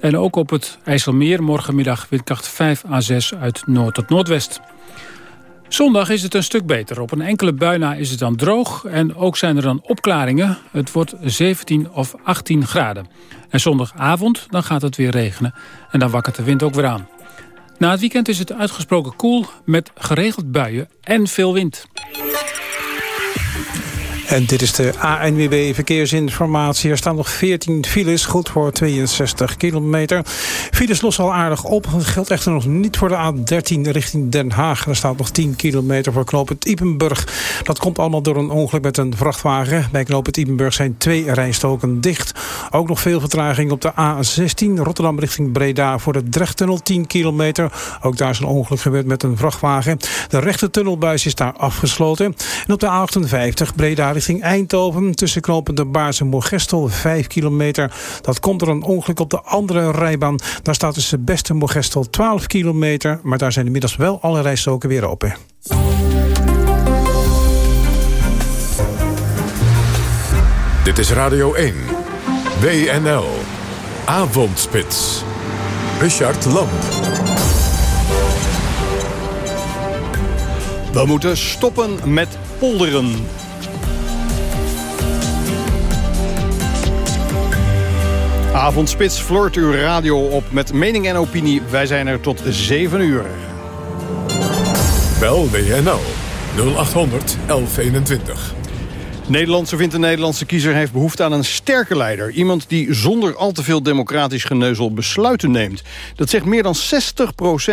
En ook op het IJsselmeer morgenmiddag windkracht 5 à 6 uit noord tot noordwest. Zondag is het een stuk beter. Op een enkele bui na is het dan droog en ook zijn er dan opklaringen. Het wordt 17 of 18 graden. En zondagavond dan gaat het weer regenen en dan wakkert de wind ook weer aan. Na het weekend is het uitgesproken koel met geregeld buien en veel wind. En dit is de ANWB Verkeersinformatie. Er staan nog 14 files, goed voor 62 kilometer. Files lossen al aardig op. Dat geldt echter nog niet voor de A13 richting Den Haag. Er staat nog 10 kilometer voor knooppunt Ipenburg. Dat komt allemaal door een ongeluk met een vrachtwagen. Bij knooppunt Ipenburg zijn twee rijstoken dicht. Ook nog veel vertraging op de A16 Rotterdam richting Breda voor de Drechttunnel 10 kilometer. Ook daar is een ongeluk gebeurd met een vrachtwagen. De rechte tunnelbuis is daar afgesloten. En op de A58 Breda richting Eindhoven. Tussen knopende Baars en Moorgestel, 5 kilometer. Dat komt er een ongeluk op de andere rijbaan. Daar staat tussen Beste en Moorgestel 12 kilometer. Maar daar zijn inmiddels wel alle rijstroken weer open. Dit is Radio 1. WNL. Avondspits. Richard Lamp. We moeten stoppen met polderen. Avondspits flirt uw radio op met mening en opinie. Wij zijn er tot 7 uur. Bel WNL 0800 1121. Nederlandse vindt de Nederlandse kiezer heeft behoefte aan een sterke leider. Iemand die zonder al te veel democratisch geneuzel besluiten neemt. Dat zegt meer dan 60%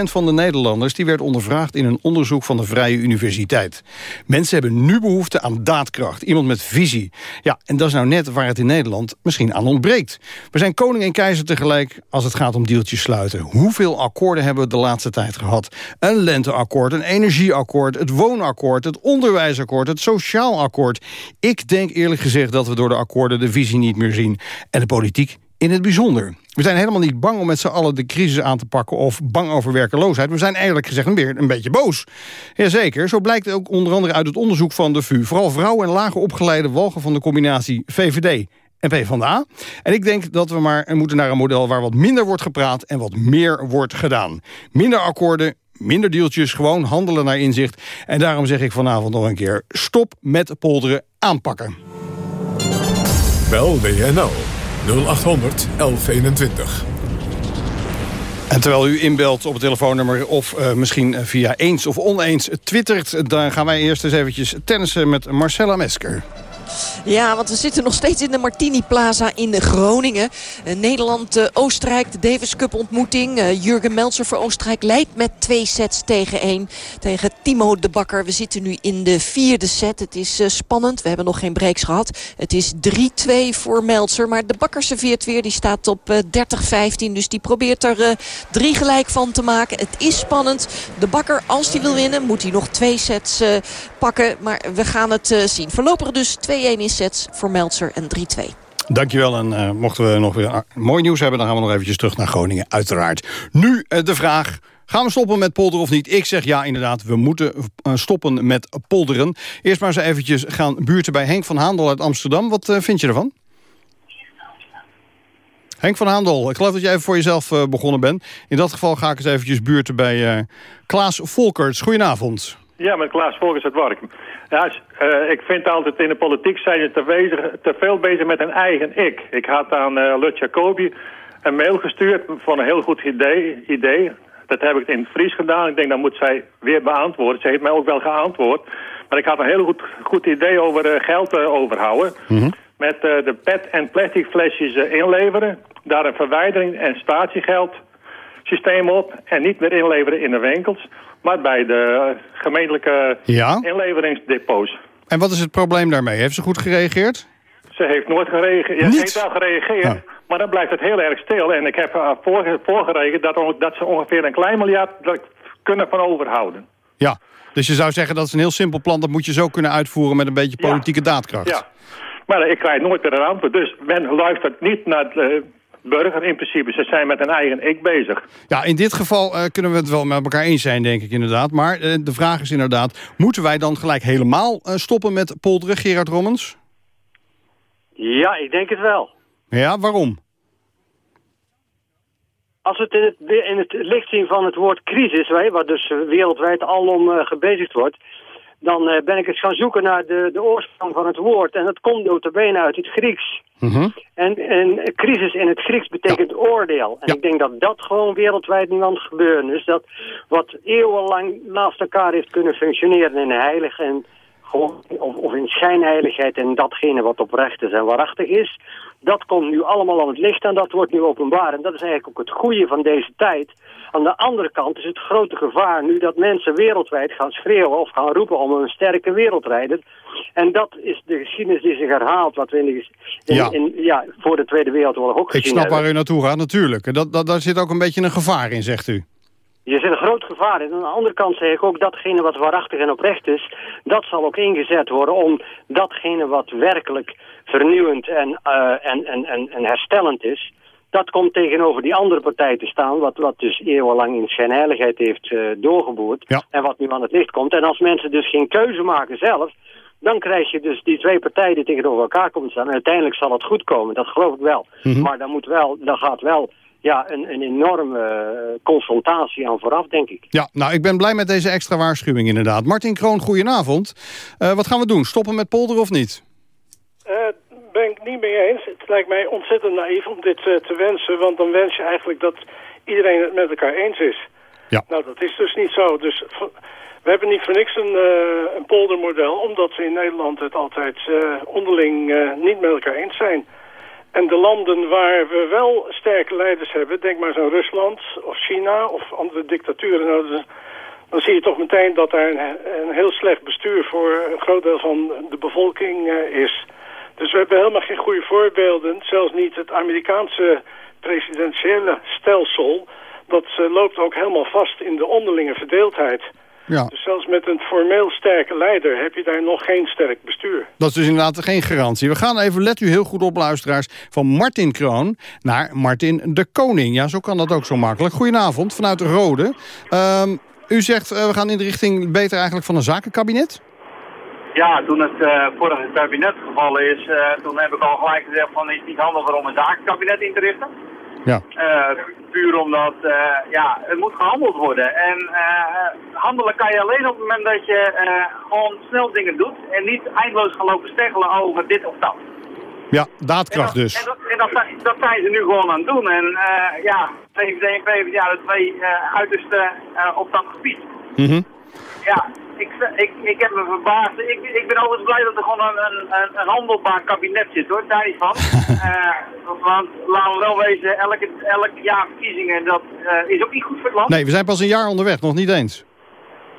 van de Nederlanders. Die werd ondervraagd in een onderzoek van de Vrije Universiteit. Mensen hebben nu behoefte aan daadkracht. Iemand met visie. Ja, en dat is nou net waar het in Nederland misschien aan ontbreekt. We zijn koning en keizer tegelijk als het gaat om deeltjes sluiten. Hoeveel akkoorden hebben we de laatste tijd gehad? Een lenteakkoord, een energieakkoord, het woonakkoord... het onderwijsakkoord, het sociaal akkoord... Ik denk eerlijk gezegd dat we door de akkoorden de visie niet meer zien. En de politiek in het bijzonder. We zijn helemaal niet bang om met z'n allen de crisis aan te pakken... of bang over werkeloosheid. We zijn eigenlijk gezegd weer een beetje boos. Jazeker, zo blijkt ook onder andere uit het onderzoek van de VU. Vooral vrouwen en lager opgeleide walgen van de combinatie VVD en PvdA. En ik denk dat we maar moeten naar een model waar wat minder wordt gepraat... en wat meer wordt gedaan. Minder akkoorden, minder deeltjes, gewoon handelen naar inzicht. En daarom zeg ik vanavond nog een keer... stop met polderen, aanpakken. Bel WNL 0800 1121. En terwijl u inbelt op het telefoonnummer of uh, misschien via eens of oneens twittert... dan gaan wij eerst eens eventjes tennissen met Marcella Mesker. Ja, want we zitten nog steeds in de Martini Plaza in Groningen. Uh, Nederland-Oostenrijk, de Davis Cup ontmoeting. Uh, Jurgen Meltzer voor Oostenrijk leidt met twee sets tegen één. Tegen Timo de Bakker. We zitten nu in de vierde set. Het is spannend. We hebben nog geen breaks gehad. Het is 3-2 voor Meltzer. Maar de Bakker serveert weer. Die staat op 30-15. Dus die probeert er drie gelijk van te maken. Het is spannend. De Bakker, als hij wil winnen, moet hij nog twee sets pakken. Maar we gaan het zien. Voorlopig dus 2-1 in voor Meltzer en 3-2. Dankjewel. En uh, mochten we nog weer mooi nieuws hebben... dan gaan we nog eventjes terug naar Groningen, uiteraard. Nu uh, de vraag... Gaan we stoppen met polderen of niet? Ik zeg ja, inderdaad. We moeten uh, stoppen met polderen. Eerst maar eens eventjes gaan buurten bij Henk van Haandel uit Amsterdam. Wat vind je ervan? Henk van Haandel, ik geloof dat jij even voor jezelf begonnen bent. In dat geval ga ik eens eventjes buurten bij Klaas Volkerts. Goedenavond. Ja, met Klaas Volkers het Work. Ja, uh, ik vind altijd in de politiek zijn ze te, bezig, te veel bezig met een eigen ik. Ik had aan uh, Lut Jacobi een mail gestuurd van een heel goed idee, idee. Dat heb ik in het Fries gedaan. Ik denk, dat moet zij weer beantwoorden. Ze heeft mij ook wel geantwoord. Maar ik had een heel goed, goed idee over uh, geld overhouden. Mm -hmm. Met de pet- en plastic flesjes inleveren. Daar een verwijdering en statiegeld systeem op. En niet meer inleveren in de winkels maar bij de gemeentelijke ja? inleveringsdepots. En wat is het probleem daarmee? Heeft ze goed gereageerd? Ze heeft nooit gereageerd. Ze heeft wel gereageerd, maar dan blijft het heel erg stil. En ik heb voor, voorgerekend dat, dat ze ongeveer een klein miljard kunnen van overhouden. Ja, dus je zou zeggen dat is een heel simpel plan. Dat moet je zo kunnen uitvoeren met een beetje politieke ja. daadkracht. Ja, maar ik krijg nooit meer een antwoord. Dus men luistert niet naar... De, burger in principe. Ze zijn met een eigen ik bezig. Ja, in dit geval uh, kunnen we het wel met elkaar eens zijn, denk ik inderdaad. Maar uh, de vraag is inderdaad, moeten wij dan gelijk helemaal uh, stoppen met polderen, Gerard Rommens? Ja, ik denk het wel. Ja, waarom? Als we het in het, in het licht zien van het woord crisis, wat dus wereldwijd alom gebezigd wordt dan uh, ben ik eens gaan zoeken naar de, de oorsprong van het woord. En dat komt notabene uit het Grieks. Mm -hmm. en, en crisis in het Grieks betekent ja. oordeel. En ja. ik denk dat dat gewoon wereldwijd niet aan het gebeuren is. Dat wat eeuwenlang naast elkaar heeft kunnen functioneren in heilig en of, of in schijnheiligheid en datgene wat oprecht is en waarachtig is, dat komt nu allemaal aan het licht en dat wordt nu openbaar. En dat is eigenlijk ook het goede van deze tijd. Aan de andere kant is het grote gevaar nu dat mensen wereldwijd gaan schreeuwen of gaan roepen om een sterke wereldrijder. En dat is de geschiedenis die zich herhaalt, wat we in, de, in, ja. In, ja, voor de Tweede Wereldoorlog ook gezien Ik snap hebben. waar u naartoe gaat, natuurlijk. Dat, dat, daar zit ook een beetje een gevaar in, zegt u. Je zit een groot gevaar in. Aan de andere kant zeg ik ook datgene wat waarachtig en oprecht is, dat zal ook ingezet worden om datgene wat werkelijk vernieuwend en, uh, en, en, en, en herstellend is, dat komt tegenover die andere partij te staan, wat, wat dus eeuwenlang in schijnheiligheid heeft uh, doorgeboerd ja. en wat nu aan het licht komt. En als mensen dus geen keuze maken zelf, dan krijg je dus die twee partijen die tegenover elkaar komen staan. En uiteindelijk zal het goed komen, dat geloof ik wel. Mhm. Mm -hmm. Maar dan moet wel, dan gaat wel ja, een, een enorme uh, confrontatie aan vooraf, denk ik. Ja, nou, ik ben blij met deze extra waarschuwing inderdaad. Martin Kroon, goedenavond. Uh, wat gaan we doen? Stoppen met polder of niet? Uh, ben ik niet mee eens. Het lijkt mij ontzettend naïef om dit te wensen, want dan wens je eigenlijk dat iedereen het met elkaar eens is. Ja. Nou, dat is dus niet zo. Dus we hebben niet voor niks een, uh, een poldermodel, omdat we in Nederland het altijd uh, onderling uh, niet met elkaar eens zijn. En de landen waar we wel sterke leiders hebben, denk maar zo Rusland of China of andere dictaturen, nou, dan zie je toch meteen dat daar een, een, heel slecht bestuur voor een groot deel van de bevolking is. Dus we hebben helemaal geen goede voorbeelden, zelfs niet het Amerikaanse presidentiële stelsel. Dat loopt ook helemaal vast in de onderlinge verdeeldheid. Ja. Dus zelfs met een formeel sterke leider heb je daar nog geen sterk bestuur. Dat is dus inderdaad geen garantie. We gaan even, let u heel goed op luisteraars, van Martin Kroon naar Martin de Koning. Ja, zo kan dat ook zo makkelijk. Goedenavond, vanuit Rode. Um, u zegt, uh, we gaan in de richting beter eigenlijk van een zakenkabinet? Ja, toen het uh, vorige kabinet gevallen is, uh, toen heb ik al gelijk gezegd van is het niet handiger om een zakenkabinet in te richten. Ja. Uh, puur omdat, uh, ja, het moet gehandeld worden. En uh, handelen kan je alleen op het moment dat je gewoon snel dingen doet en niet eindeloos gaan lopen steggelen over dit of dat. Ja, daadkracht dus. En, dat, en dat, dat, zijn ze nu gewoon aan het doen. En ja, VVD en PvdA, de twee uiterste op dat gebied. Mm -hmm. Ja, ik ik, ik heb me verbaasd. Ik, ik ben altijd blij dat er gewoon een, een, een handelbaar kabinet zit hoor, daar niet van. uh, want laten we wel wezen, elke, elk jaar verkiezingen, dat uh, is ook niet goed voor het land. Nee, we zijn pas een jaar onderweg, nog niet eens.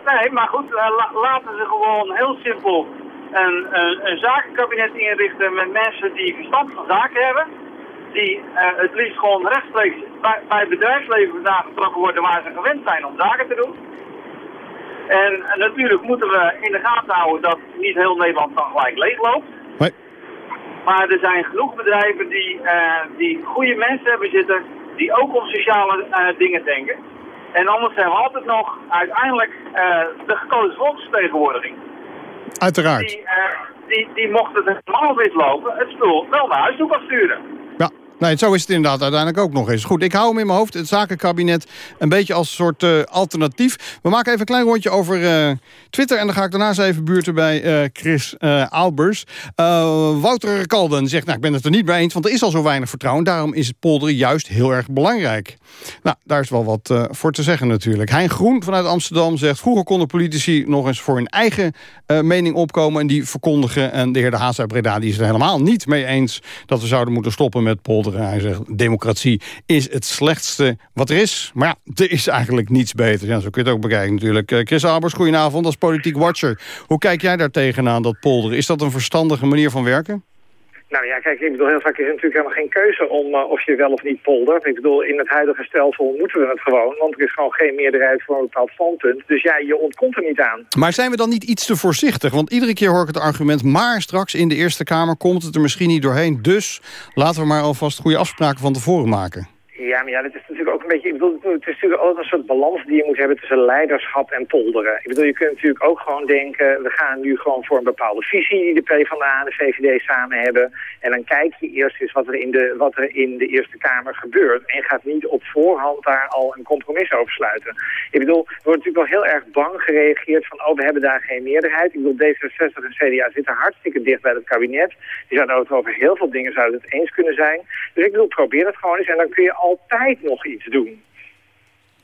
Nee, maar goed, uh, la, laten ze gewoon heel simpel een, een, een zakenkabinet inrichten met mensen die verstand van zaken hebben. Die het liefst gewoon rechtstreeks bij, bij het bedrijfsleven vandaan getrokken worden waar ze gewend zijn om zaken te doen. En natuurlijk moeten we in de gaten houden dat niet heel Nederland dan gelijk leegloopt. Nee. Maar er zijn genoeg bedrijven die, uh, die goede mensen hebben zitten, die ook om sociale uh, dingen denken. En anders zijn we altijd nog uiteindelijk uh, de gekozen volksvertegenwoordiging. Uiteraard. Die, die, die mocht het helemaal mislopen, het spul wel naar huis toe kan sturen. Nee, zo is het inderdaad uiteindelijk ook nog eens. Goed, ik hou hem in mijn hoofd, het zakenkabinet, een beetje als een soort uh, alternatief. We maken even een klein rondje over uh, Twitter... en dan ga ik daarna eens even buurten bij uh, Chris Albers. Wouter Kalden zegt, nou, ik ben het er niet bij eens... want er is al zo weinig vertrouwen. Daarom is het polderen juist heel erg belangrijk. Nou, daar is wel wat voor te zeggen natuurlijk. Hein Groen vanuit Amsterdam zegt... vroeger konden politici nog eens voor hun eigen mening opkomen... en die verkondigen. En de heer De Haas uit Breda die is er helemaal niet mee eens... dat we zouden moeten stoppen met polderen hij zegt, democratie is het slechtste wat er is. Maar ja, er is eigenlijk niets beter. Ja, zo kun je het ook bekijken natuurlijk. Uh, Chris Albers, goedenavond als politiek watcher. Hoe kijk jij daar tegenaan, dat polderen? Is dat een verstandige manier van werken? Nou ja, kijk, ik bedoel, heel vaak is er natuurlijk helemaal geen keuze om uh, of je wel of niet poldert. Ik bedoel, in het huidige stelsel moeten we het gewoon, want er is gewoon geen meerderheid voor een bepaald standpunt. Dus ja, je ontkomt er niet aan. Maar zijn we dan niet iets te voorzichtig? Want iedere keer hoor ik het argument, maar straks in de Eerste Kamer komt het er misschien niet doorheen. Dus laten we maar alvast goede afspraken van tevoren maken. Ja, maar ja, dat is natuurlijk ook een beetje... Ik bedoel, het is natuurlijk ook een soort balans die je moet hebben tussen leiderschap en polderen. Ik bedoel, je kunt natuurlijk ook gewoon denken... we gaan nu gewoon voor een bepaalde visie die de PvdA en de VVD samen hebben. En dan kijk je eerst eens wat er in de, wat er in de Eerste Kamer gebeurt. En gaat niet op voorhand daar al een compromis over sluiten. Ik bedoel, er wordt natuurlijk wel heel erg bang gereageerd van... oh, we hebben daar geen meerderheid. Ik bedoel, D66 en CDA zitten hartstikke dicht bij het kabinet. Die zouden over heel veel dingen zouden het eens kunnen zijn. Dus ik bedoel, probeer het gewoon eens en dan kun je altijd nog iets doen.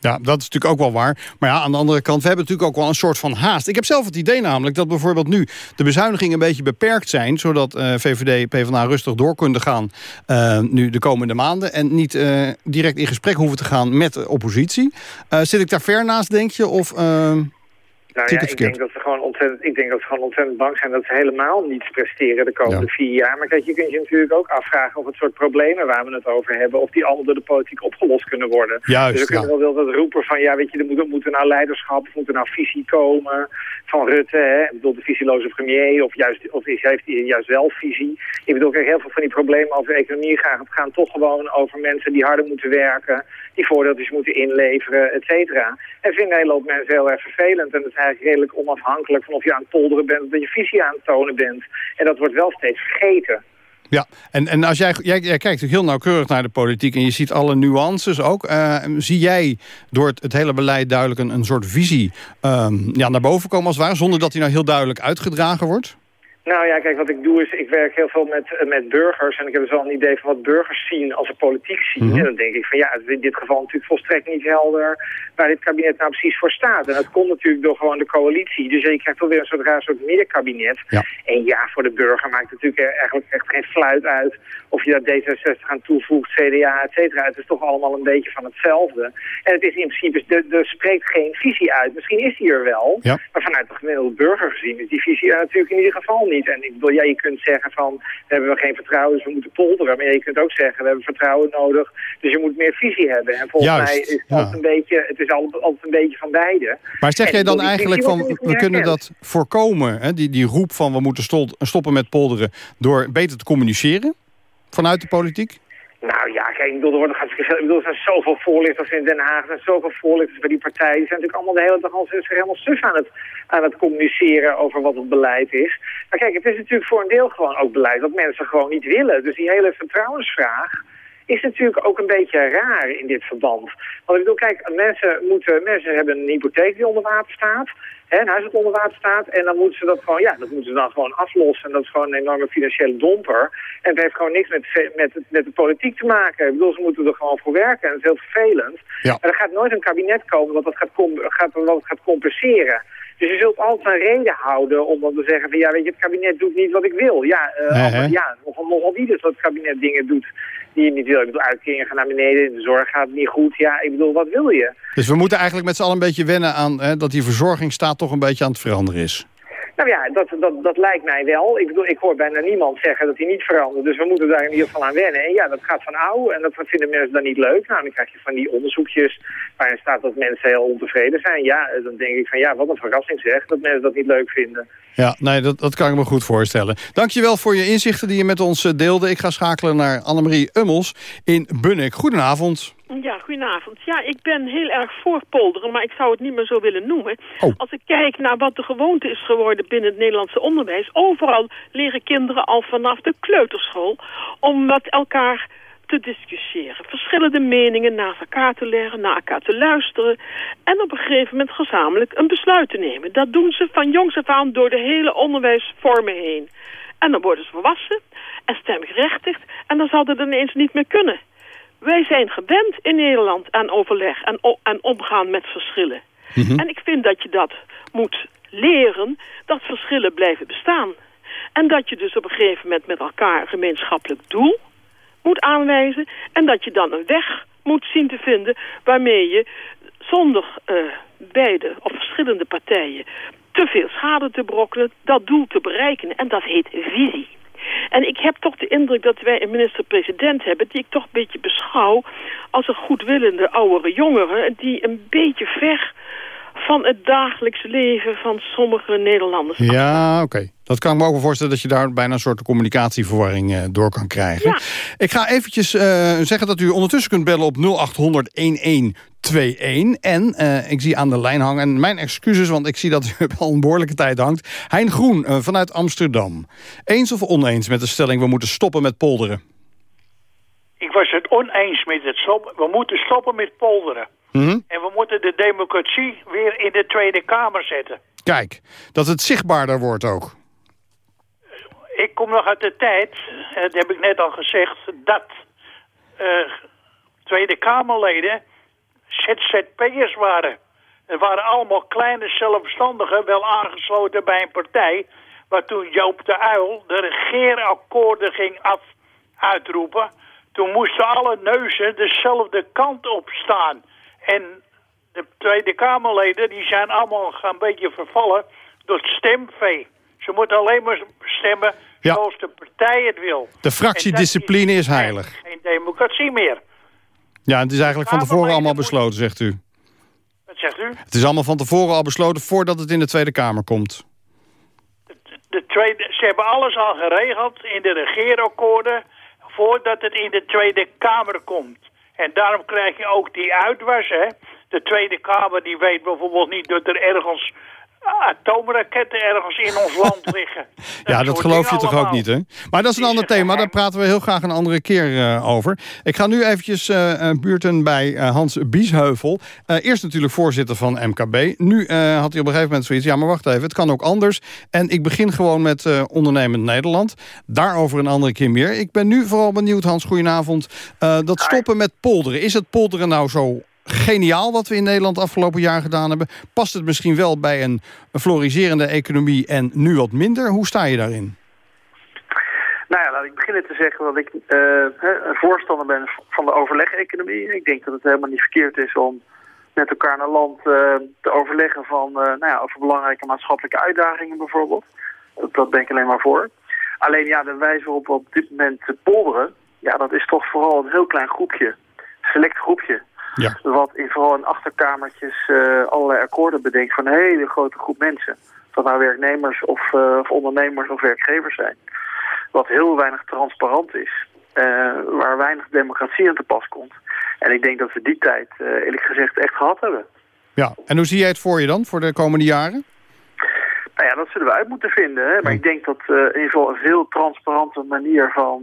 Ja, dat is natuurlijk ook wel waar. Maar ja, aan de andere kant, we hebben natuurlijk ook wel een soort van haast. Ik heb zelf het idee namelijk dat bijvoorbeeld nu de bezuinigingen een beetje beperkt zijn... zodat uh, VVD, PvdA rustig door kunnen gaan uh, nu de komende maanden... en niet uh, direct in gesprek hoeven te gaan met de oppositie. zit ik daar ver naast, denk je? Of... Nou ja, ik denk dat ze gewoon ontzettend, ik denk dat ze gewoon ontzettend bang zijn dat ze helemaal niets presteren de komende vier jaar. Maar kijk, je kunt je natuurlijk ook afvragen of het soort problemen waar we het over hebben, of die allemaal door de politiek opgelost kunnen worden. Juist, dus we kunnen wel wel wat roepen van, ja, weet je, er moet, moet er nou leiderschap, moet er nou visie komen van Rutte, hè? Ik bedoel, de visieloze premier, of, juist, of is, heeft hij juist wel visie. Ik bedoel, kijk, heel veel van die problemen over economie gaan, gaan toch gewoon over mensen die harder moeten werken, die voordeeltjes moeten inleveren, et cetera. En vinden een hele hoop mensen heel erg vervelend. En dat eigenlijk redelijk onafhankelijk van of je aan het polderen bent of dat je visie aan het tonen bent. En dat wordt wel steeds vergeten. Ja, en, en als jij, jij, jij kijkt heel nauwkeurig naar de politiek... en je ziet alle nuances ook. Uh, zie jij door het, het, hele beleid duidelijk een, een soort visie um, ja, naar boven komen als het ware... zonder dat die nou heel duidelijk uitgedragen wordt? Nou ja, kijk, wat ik doe is, ik werk heel veel met, eh, met burgers en ik heb dus wel een idee van wat burgers zien als ze politiek zien. Mhm. En dan denk ik van ja, in dit geval natuurlijk volstrekt niet helder waar dit kabinet nou precies voor staat. En dat komt natuurlijk door gewoon de coalitie. Dus je krijgt wel weer een soort raar soort middenkabinet. Ja. En ja, voor de burger maakt het natuurlijk eigenlijk echt geen fluit uit of je daar D66 aan toevoegt, CDA, et cetera. Het is toch allemaal een beetje van hetzelfde. En het is in principe, er spreekt geen visie uit. Misschien is die er wel, ja. maar vanuit de gemiddelde burger gezien is die visie er natuurlijk in ieder geval niet. En ik bedoel, ja, je kunt zeggen van, we hebben we geen vertrouwen, dus we moeten polderen. Maar je kunt ook zeggen, we hebben vertrouwen nodig, dus je moet meer visie hebben. En volgens Juist, mij is altijd een beetje, het is altijd, altijd een beetje van beide. Maar zeg En jij dan bedoel, eigenlijk van, we kunnen dat voorkomen? Hè? Die, die roep van we moeten stoppen met polderen door beter te communiceren vanuit de politiek? Nou ja, kijk, ik bedoel, er, veel, ik bedoel, er zijn zoveel voorlichters in Den Haag, er zijn zoveel voorlichters bij die partijen. Die zijn natuurlijk allemaal de hele dag al zich helemaal suf aan het, aan het communiceren over wat het beleid is. Maar kijk, het is natuurlijk voor een deel gewoon ook beleid dat mensen gewoon niet willen. Dus die hele vertrouwensvraag is natuurlijk ook een beetje raar in dit verband. Want ik bedoel, kijk, mensen, moeten, mensen hebben een hypotheek die onder water staat. Hè, een huis dat onder water staat. En dan moeten ze dat gewoon, ja, dat moeten ze dan gewoon aflossen. En dat is gewoon een enorme financiële domper. En het heeft gewoon niks met, met, met de politiek te maken. Ik bedoel, ze moeten er gewoon voor werken. En dat is heel vervelend. Ja. Maar er gaat nooit een kabinet komen wat dat gaat, gaat, dat gaat compenseren. Dus je zult altijd een reden houden om dan te zeggen van ja, weet je, het kabinet doet niet wat ik wil. Ja, uh, Nee, ja nogal, nogal niet dus dat het kabinet dingen doet die je niet wil. Ik bedoel, uitkeringen gaan naar beneden, de zorg gaat niet goed. Ja, ik bedoel, wat wil je? Dus we moeten eigenlijk met z'n allen een beetje wennen aan hè, dat die verzorgingsstaat toch een beetje aan het veranderen is. Nou ja, dat, dat, dat lijkt mij wel. Ik bedoel, ik hoor bijna niemand zeggen dat hij niet verandert. Dus we moeten daar in ieder geval aan wennen. En ja, dat gaat van oude en dat vinden mensen dan niet leuk. Nou, dan krijg je van die onderzoekjes waarin staat dat mensen heel ontevreden zijn. Ja, dan denk ik van ja, wat een verrassing zeg, dat mensen dat niet leuk vinden. Ja, nee, dat, dat kan ik me goed voorstellen. Dankjewel voor je inzichten die je met ons eh, deelde. Ik ga schakelen naar Annemarie Ummels in Bunnik. Goedenavond. Ja, goedenavond. Ja, ik ben heel erg voor polderen, maar ik zou het niet meer zo willen noemen. Oh. Als ik kijk naar wat de gewoonte is geworden binnen het Nederlandse onderwijs... overal leren kinderen al vanaf de kleuterschool om met elkaar te discussiëren. Verschillende meningen naast elkaar te leggen, naar elkaar te luisteren... en op een gegeven moment gezamenlijk een besluit te nemen. Dat doen ze van jongs af aan door de hele onderwijsvormen heen. En dan worden ze volwassen en stemgerechtigd en dan zal dat ineens niet meer kunnen. Wij zijn gewend in Nederland aan overleg en, omgaan met verschillen. En ik vind dat je dat moet leren, dat verschillen blijven bestaan. En dat je dus op een gegeven moment met elkaar een gemeenschappelijk doel moet aanwijzen. En dat je dan een weg moet zien te vinden waarmee je zonder eh, beide of verschillende partijen te veel schade te brokkelen, dat doel te bereiken. En dat heet visie. En ik heb toch de indruk dat wij een minister-president hebben... die ik toch een beetje beschouw als een goedwillende oudere jongere... die een beetje ver van het dagelijks leven van sommige Nederlanders Ja, oké. Dat kan ik me ook wel voorstellen dat je daar bijna een soort communicatieverwarring eh, door kan krijgen. Ik ga eventjes eh, zeggen dat u ondertussen kunt bellen op 0800 1121. En eh, ik zie aan de lijn hangen, en mijn excuses, want ik zie dat u al een behoorlijke tijd hangt. Hein Groen eh, vanuit Amsterdam. Eens of oneens met de stelling we moeten stoppen met polderen? Ik was het oneens met het stoppen. We moeten stoppen met polderen. Mhm. En we moeten de democratie weer in de Tweede Kamer zetten. Kijk, dat het zichtbaarder wordt ook. Ik kom nog uit de tijd, dat heb ik net al gezegd, dat eh, Tweede Kamerleden ZZP'ers waren. Het waren allemaal kleine zelfstandigen, wel aangesloten bij een partij. Maar toen Joop de Uil de regeerakkoorden ging af, uitroepen... toen moesten alle neuzen dezelfde kant op staan. En de Tweede Kamerleden die zijn allemaal een beetje vervallen door het stemvee. Ze moeten alleen maar stemmen Ja. zoals de partij het wil. De fractiediscipline is heilig. Geen democratie meer. Ja, het is eigenlijk van tevoren allemaal besloten, zegt u. Wat zegt u? Het is allemaal van tevoren al besloten voordat het in de Tweede Kamer komt. De tweede, ze hebben alles al geregeld in de regeerakkoorden voordat het in de Tweede Kamer komt. En daarom krijg je ook die uitwas, hè. De Tweede Kamer die weet bijvoorbeeld niet dat er ergens atoomraketten ergens in ons land liggen. Ja, dat geloof je toch ook niet, hè? Maar dat is een ander thema, daar praten we heel graag een andere keer eh, over. Ik ga nu eventjes eh, eh, buurten bij Hans Biesheuvel. Eerst natuurlijk voorzitter van MKB. Nu had hij op een gegeven moment zoiets, ja, maar wacht even, het kan ook anders. En ik begin gewoon met ondernemend Nederland. Daarover een andere keer meer. Ik ben nu vooral benieuwd, Hans, goedenavond. Dat stoppen met polderen. Is het polderen nou zo geniaal wat we in Nederland afgelopen jaar gedaan hebben? Past het misschien wel bij een, floriserende economie en nu wat minder? Hoe sta je daarin? Nou ja, laat ik beginnen te zeggen dat ik eh, een voorstander ben van de overleg-economie. Ik denk dat het helemaal niet verkeerd is om met elkaar naar land eh, te overleggen van, eh, nou ja, over belangrijke maatschappelijke uitdagingen bijvoorbeeld. Dat, ben ik alleen maar voor. Alleen ja, de wijze waarop we op dit moment polderen, ja, dat is toch vooral een heel klein groepje, select groepje. Ja. Wat in vooral in achterkamertjes eh, allerlei akkoorden bedenkt voor een hele grote groep mensen. Of dat nou werknemers of, eh, of ondernemers of werkgevers zijn. Wat heel weinig transparant is. eh, waar weinig democratie aan te pas komt. En ik denk dat we die tijd eerlijk gezegd echt gehad hebben. Ja, en hoe zie jij het voor je dan, voor de komende jaren? Nou ja, dat zullen we uit moeten vinden. Hè? Maar ik denk dat in ieder geval een veel transparante manier van,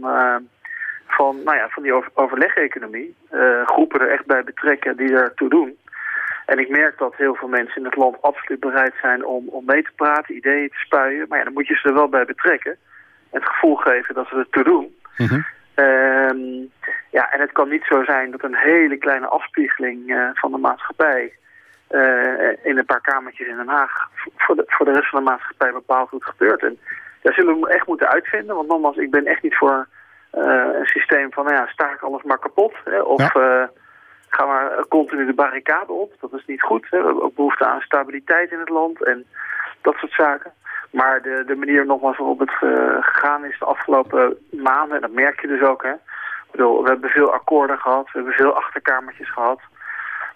van, nou ja, van die over overleg-economie... eh, groepen er echt bij betrekken die ertoe doen. En ik merk dat heel veel mensen in het land absoluut bereid zijn om, om mee te praten, ideeën te spuien. Maar ja, dan moet je ze er wel bij betrekken. Het gevoel geven dat ze er toe doen. Ehm, ja, en het kan niet zo zijn dat een hele kleine afspiegeling eh, van de maatschappij in een paar kamertjes in Den Haag voor de, voor de rest van de maatschappij bepaald hoe het gebeurt. En daar zullen we echt moeten uitvinden, want nogmaals, ik ben echt niet voor een systeem van, nou ja, staak alles maar kapot. Hè, of ga maar continu de barricade op. Dat is niet goed. Hè. We hebben ook behoefte aan stabiliteit in het land en dat soort zaken. Maar de, de manier nogmaals waarop het uh, gegaan is de afgelopen maanden, en dat merk je dus ook. Hè. Ik bedoel, we hebben veel akkoorden gehad, we hebben veel achterkamertjes gehad.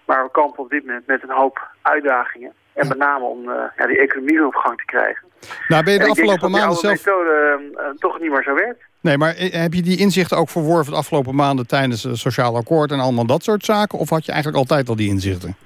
Maar we kampen op dit moment met een hoop uitdagingen. En met name om uh, ja, die economie weer op gang te krijgen. Nou, ben je de afgelopen maanden zelf... methode uh, toch niet meer zo werkt. Nee, maar heb je die inzichten ook verworven de afgelopen maanden tijdens het sociaal akkoord en allemaal dat soort zaken? Of had je eigenlijk altijd al die inzichten?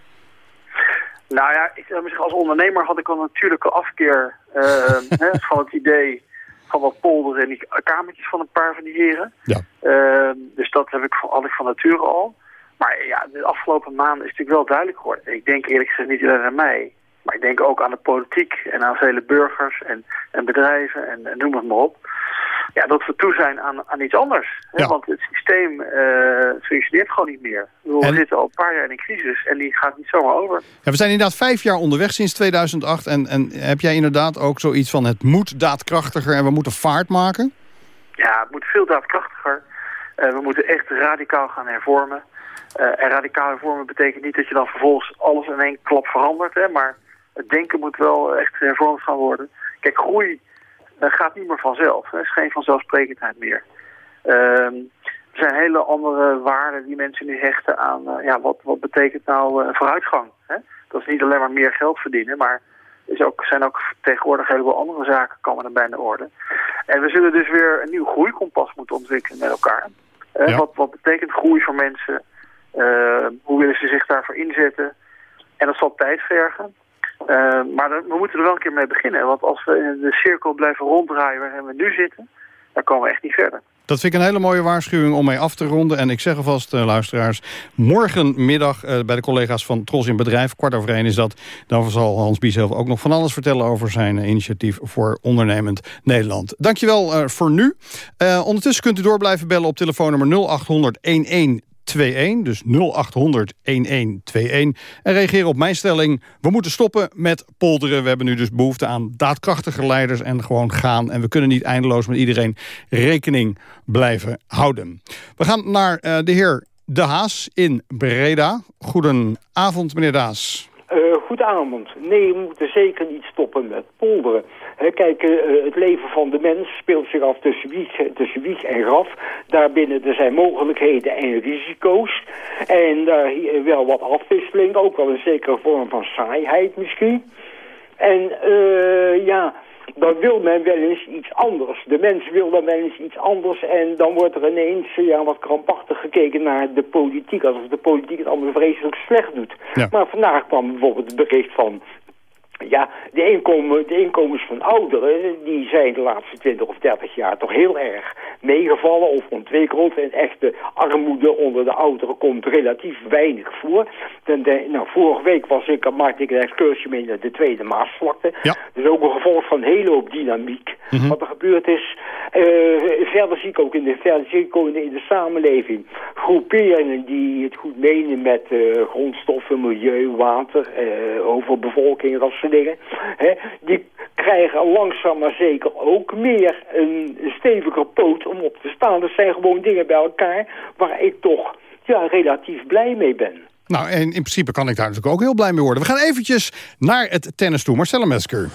Nou ja, ik, als ondernemer had ik wel een natuurlijke afkeer uh, hè, van het idee van wat polderen en die kamertjes van een paar van die heren. Ja. Uh, dus dat heb ik, had ik van nature al. Maar ja, de afgelopen maanden is het natuurlijk wel duidelijk geworden. Ik denk eerlijk gezegd niet alleen aan mij, maar ik denk ook aan de politiek en aan vele burgers en, en bedrijven en, en noem het maar op ja, dat we toe zijn aan, aan iets anders. Hè? Want het systeem uh, functioneert gewoon niet meer. We zitten al een paar jaar in een crisis en die gaat niet zomaar over. Ja, we zijn inderdaad vijf jaar onderweg sinds 2008. En, en heb jij inderdaad ook zoiets van het moet daadkrachtiger en we moeten vaart maken? Ja, het moet veel daadkrachtiger. Uh, we moeten echt radicaal gaan hervormen. Uh, en radicaal hervormen betekent niet dat je dan vervolgens alles in één klap verandert. Hè? Maar het denken moet wel echt hervormd gaan worden. Kijk, groei gaat niet meer vanzelf. Er is geen vanzelfsprekendheid meer. Ehm, er zijn hele andere waarden die mensen nu hechten aan... Uh, ja, wat, wat betekent nou uh, vooruitgang? Hè? Dat is niet alleen maar meer geld verdienen, maar er ook, zijn ook tegenwoordig heleboel andere zaken komen er bij de orde. En we zullen dus weer een nieuw groeikompas moeten ontwikkelen met elkaar. Uh, wat, wat betekent groei voor mensen? Ehm, hoe willen ze zich daarvoor inzetten? En dat zal tijd vergen. Uh, maar we moeten er wel een keer mee beginnen. Want als we in de cirkel blijven ronddraaien waarin we nu zitten... dan komen we echt niet verder. Dat vind ik een hele mooie waarschuwing om mee af te ronden. En ik zeg alvast, uh, luisteraars, morgenmiddag uh, bij de collega's van Tros in Bedrijf, kwart over één is dat. Dan zal Hans Bieshelf ook nog van alles vertellen over zijn initiatief voor ondernemend Nederland. Dankjewel voor nu. ondertussen kunt u door blijven bellen op telefoonnummer 0800 11 21, dus 0800 1121. En reageren op mijn stelling, we moeten stoppen met polderen. We hebben nu dus behoefte aan daadkrachtige leiders en gewoon gaan. En we kunnen niet eindeloos met iedereen rekening blijven houden. We gaan naar uh, de heer De Haas in Breda. Goedenavond, meneer Daas. Uh, goedenavond. Nee, we moeten zeker niet stoppen met polderen. Kijk, uh, het leven van de mens speelt zich af tussen wieg, wieg en graf. Daarbinnen er zijn mogelijkheden en risico's. En daar wel wat afwisseling, ook wel een zekere vorm van saaiheid misschien. En ja, dan wil men wel eens iets anders. De mens wil dan wel eens iets anders en dan wordt er ineens ja, wat krampachtig gekeken naar de politiek. Alsof de politiek het allemaal vreselijk slecht doet. Maar vandaag kwam bijvoorbeeld het bericht van ja, de, inkomen, de inkomens van ouderen, die zijn de laatste 20 of 30 jaar toch heel erg meegevallen of ontwikkeld. En echte armoede onder de ouderen komt relatief weinig voor. De, nou, vorige week was ik, maakte ik een excursie mee naar de Tweede Maasvlakte. Ja. Dus ook een gevolg van een hele hoop dynamiek mhm. wat er gebeurd is. Uh, verder zie ik ook in de, verder zie ik ook in de samenleving groeperingen die het goed menen met uh, grondstoffen, milieu, water, uh, overbevolking, dat dingen. Hè, die krijgen langzaam maar zeker ook meer een stevige poot om op te staan. Dat zijn gewoon dingen bij elkaar waar ik toch ja, relatief blij mee ben. Nou, en in principe kan ik daar natuurlijk ook heel blij mee worden. We gaan eventjes naar het tennis toe. Marcella Mesker.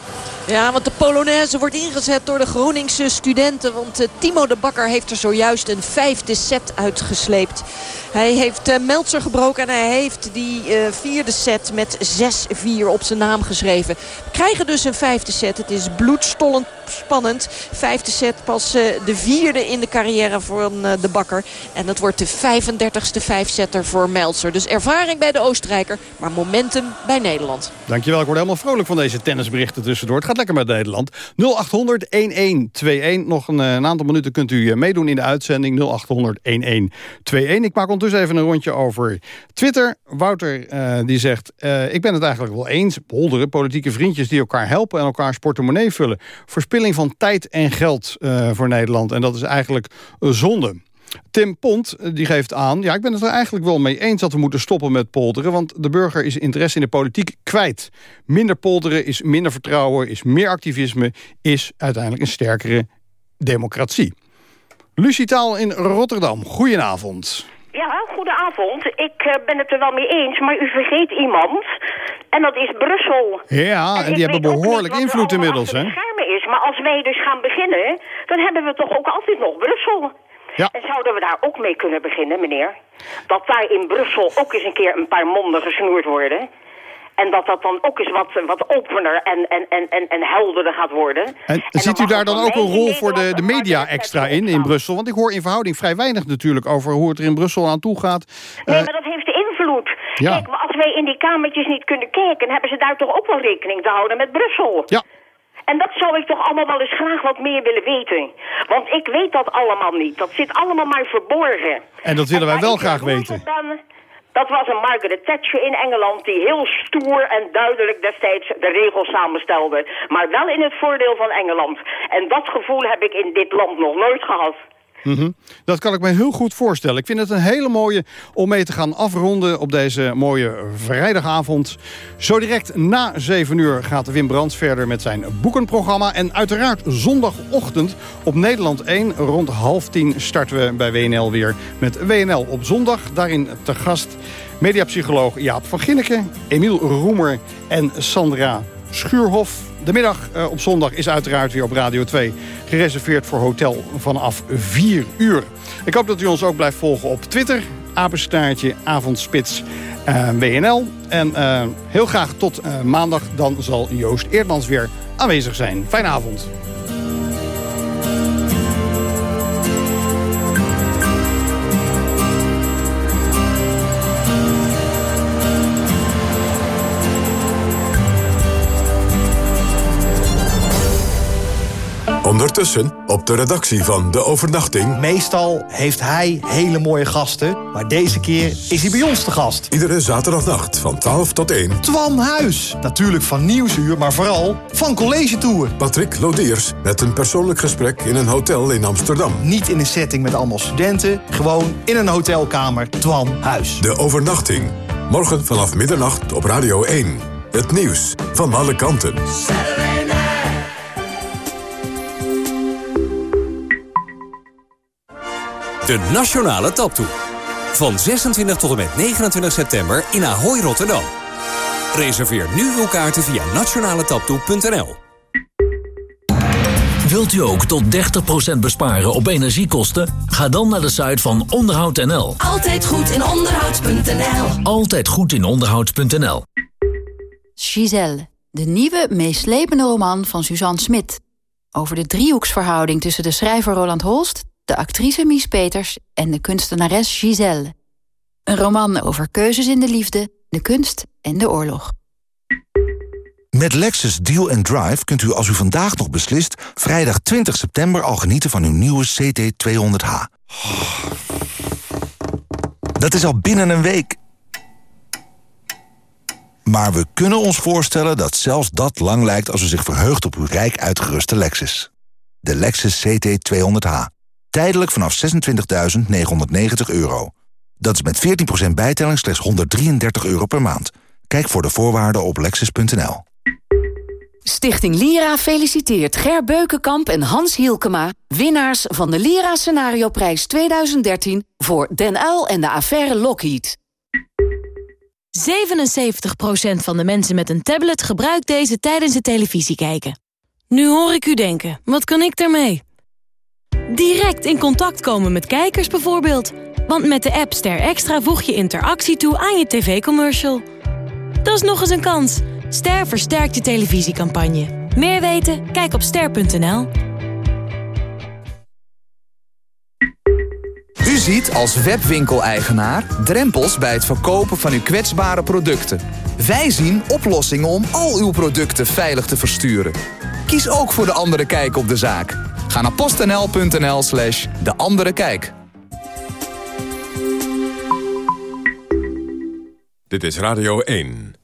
Ja, want de Polonaise wordt ingezet door de Groningse studenten. Want uh, Timo de Bakker heeft er zojuist een vijfde set uitgesleept. Hij heeft uh, Meltzer gebroken en hij heeft die uh, vierde set met 6-4 op zijn naam geschreven. We krijgen dus een vijfde set. Het is bloedstollend spannend. Vijfde set, pas de vierde in de carrière van de Bakker. En dat wordt de 35ste vijfzetter voor Meltzer. Dus ervaring bij de Oostenrijker, maar momentum bij Nederland. Dankjewel, ik word helemaal vrolijk van deze tennisberichten tussendoor. Het gaat lekker met Nederland. 0800-1121. Nog een, eh, een, aantal minuten kunt u eh, meedoen in de uitzending. 0800-1121. Ik maak ondertussen even een rondje over Twitter. Wouter die zegt, ik ben het eigenlijk wel eens. Bolderen, politieke vriendjes die elkaar helpen en elkaars portemonnee vullen. Van tijd en geld uh, voor Nederland. En dat is eigenlijk zonde. Tim Pont eh, die geeft aan... ja, ik ben het er eigenlijk wel mee eens dat we moeten stoppen met polderen... want de burger is interesse in de politiek kwijt. Minder polderen is minder vertrouwen, is meer activisme... is uiteindelijk een sterkere democratie. Lucie Taal in Rotterdam, goedenavond. Ja, goedenavond. Ik uh, ben het er wel mee eens, maar u vergeet iemand. En dat is Brussel. Ja, en, die hebben behoorlijk invloed inmiddels, hè? is. Maar als wij dus gaan beginnen, dan hebben we toch ook altijd nog Brussel. Ja. En zouden we daar ook mee kunnen beginnen, meneer? Dat daar in Brussel ook eens een keer een paar monden gesnoerd worden. En dat dat dan ook eens wat, wat opener en, en, en, en, en helderder gaat worden. En, ziet u daar dan ook een rol voor de, de media extra in, in Brussel? Want ik hoor in verhouding vrij weinig natuurlijk over hoe het er in Brussel aan toe gaat. Nee, uh, maar dat heeft de invloed. Ja. Kijk, als wij in die kamertjes niet kunnen kijken... hebben ze daar toch ook wel rekening te houden met Brussel. Ja. En dat zou ik toch allemaal wel eens graag wat meer willen weten. Want ik weet dat allemaal niet. Dat zit allemaal maar verborgen. En dat willen wij wel graag weten. Dat was een Margaret Thatcher in Engeland die heel stoer en duidelijk destijds de regels samenstelde. Maar wel in het voordeel van Engeland. En dat gevoel heb ik in dit land nog nooit gehad. Mhm. Dat kan ik me heel goed voorstellen. Ik vind het een hele mooie om mee te gaan afronden op deze mooie vrijdagavond. Zo direct na 7 uur gaat Wim Brands verder met zijn boekenprogramma. En uiteraard zondagochtend op Nederland 1 rond half tien starten we bij WNL weer met WNL op zondag. Daarin te gast mediapsycholoog Jaap van Ginneke, Emiel Roemer en Sandra Schuurhof. De middag uh, op zondag is uiteraard weer op Radio 2 gereserveerd voor hotel vanaf 4 uur. Ik hoop dat u ons ook blijft volgen op Twitter. Apenstaartje, avondspits, eh, WNL. En uh, heel graag tot maandag. Dan zal Joost Eerdmans weer aanwezig zijn. Fijne avond. Ondertussen op de redactie van De Overnachting... Meestal heeft hij hele mooie gasten, maar deze keer is hij bij ons te gast. Iedere zaterdagnacht van 12 tot 1. Twan Huis. Natuurlijk van Nieuwsuur, maar vooral van College Tour. Patrick Lodiers met een persoonlijk gesprek in een hotel in Amsterdam. Niet in een setting met allemaal studenten, gewoon in een hotelkamer. Twan Huis. De Overnachting. Morgen vanaf middernacht op Radio 1. Het nieuws van alle kanten. De Nationale Taptoe. Van 26 tot en met 29 september in Ahoy, Rotterdam. Reserveer nu uw kaarten via nationaletaptoe.nl. Wilt u ook tot 30% besparen op energiekosten? Ga dan naar de site van onderhoud.nl. Altijd goed in onderhoud.nl. Altijd goed in onderhoud.nl. Giselle, de nieuwe, meeslepende roman van Suzanne Smit. Over de driehoeksverhouding tussen de schrijver Roland Holst de actrice Mies Peters en de kunstenares Giselle. Een roman over keuzes in de liefde, de kunst en de oorlog. Met Lexus Deal and Drive kunt u als u vandaag nog beslist... vrijdag 20 september al genieten van uw nieuwe CT200H. Dat is al binnen een week. Maar we kunnen ons voorstellen dat zelfs dat lang lijkt... als u zich verheugt op uw rijk uitgeruste Lexus. De Lexus CT200H. Tijdelijk vanaf 26.990 euro. Dat is met 14% bijtelling slechts 133 euro per maand. Kijk voor de voorwaarden op lexus.nl. Stichting Lira feliciteert Ger Beukenkamp en Hans Hielkema... winnaars van de Lira Scenario Prijs 2013... voor Den Uil en de affaire Lockheed. 77% van de mensen met een tablet gebruikt deze tijdens het televisie kijken. Nu hoor ik u denken, wat kan ik daarmee? Direct in contact komen met kijkers bijvoorbeeld. Want met de app Ster Extra voeg je interactie toe aan je tv-commercial. Dat is nog eens een kans. Ster versterkt je televisiecampagne. Meer weten? Kijk op ster.nl. U ziet als webwinkeleigenaar drempels bij het verkopen van uw kwetsbare producten. Wij zien oplossingen om al uw producten veilig te versturen. Kies ook voor de andere kijk op de zaak. Ga naar postnl.nl slash de andere kijk. Dit is Radio 1.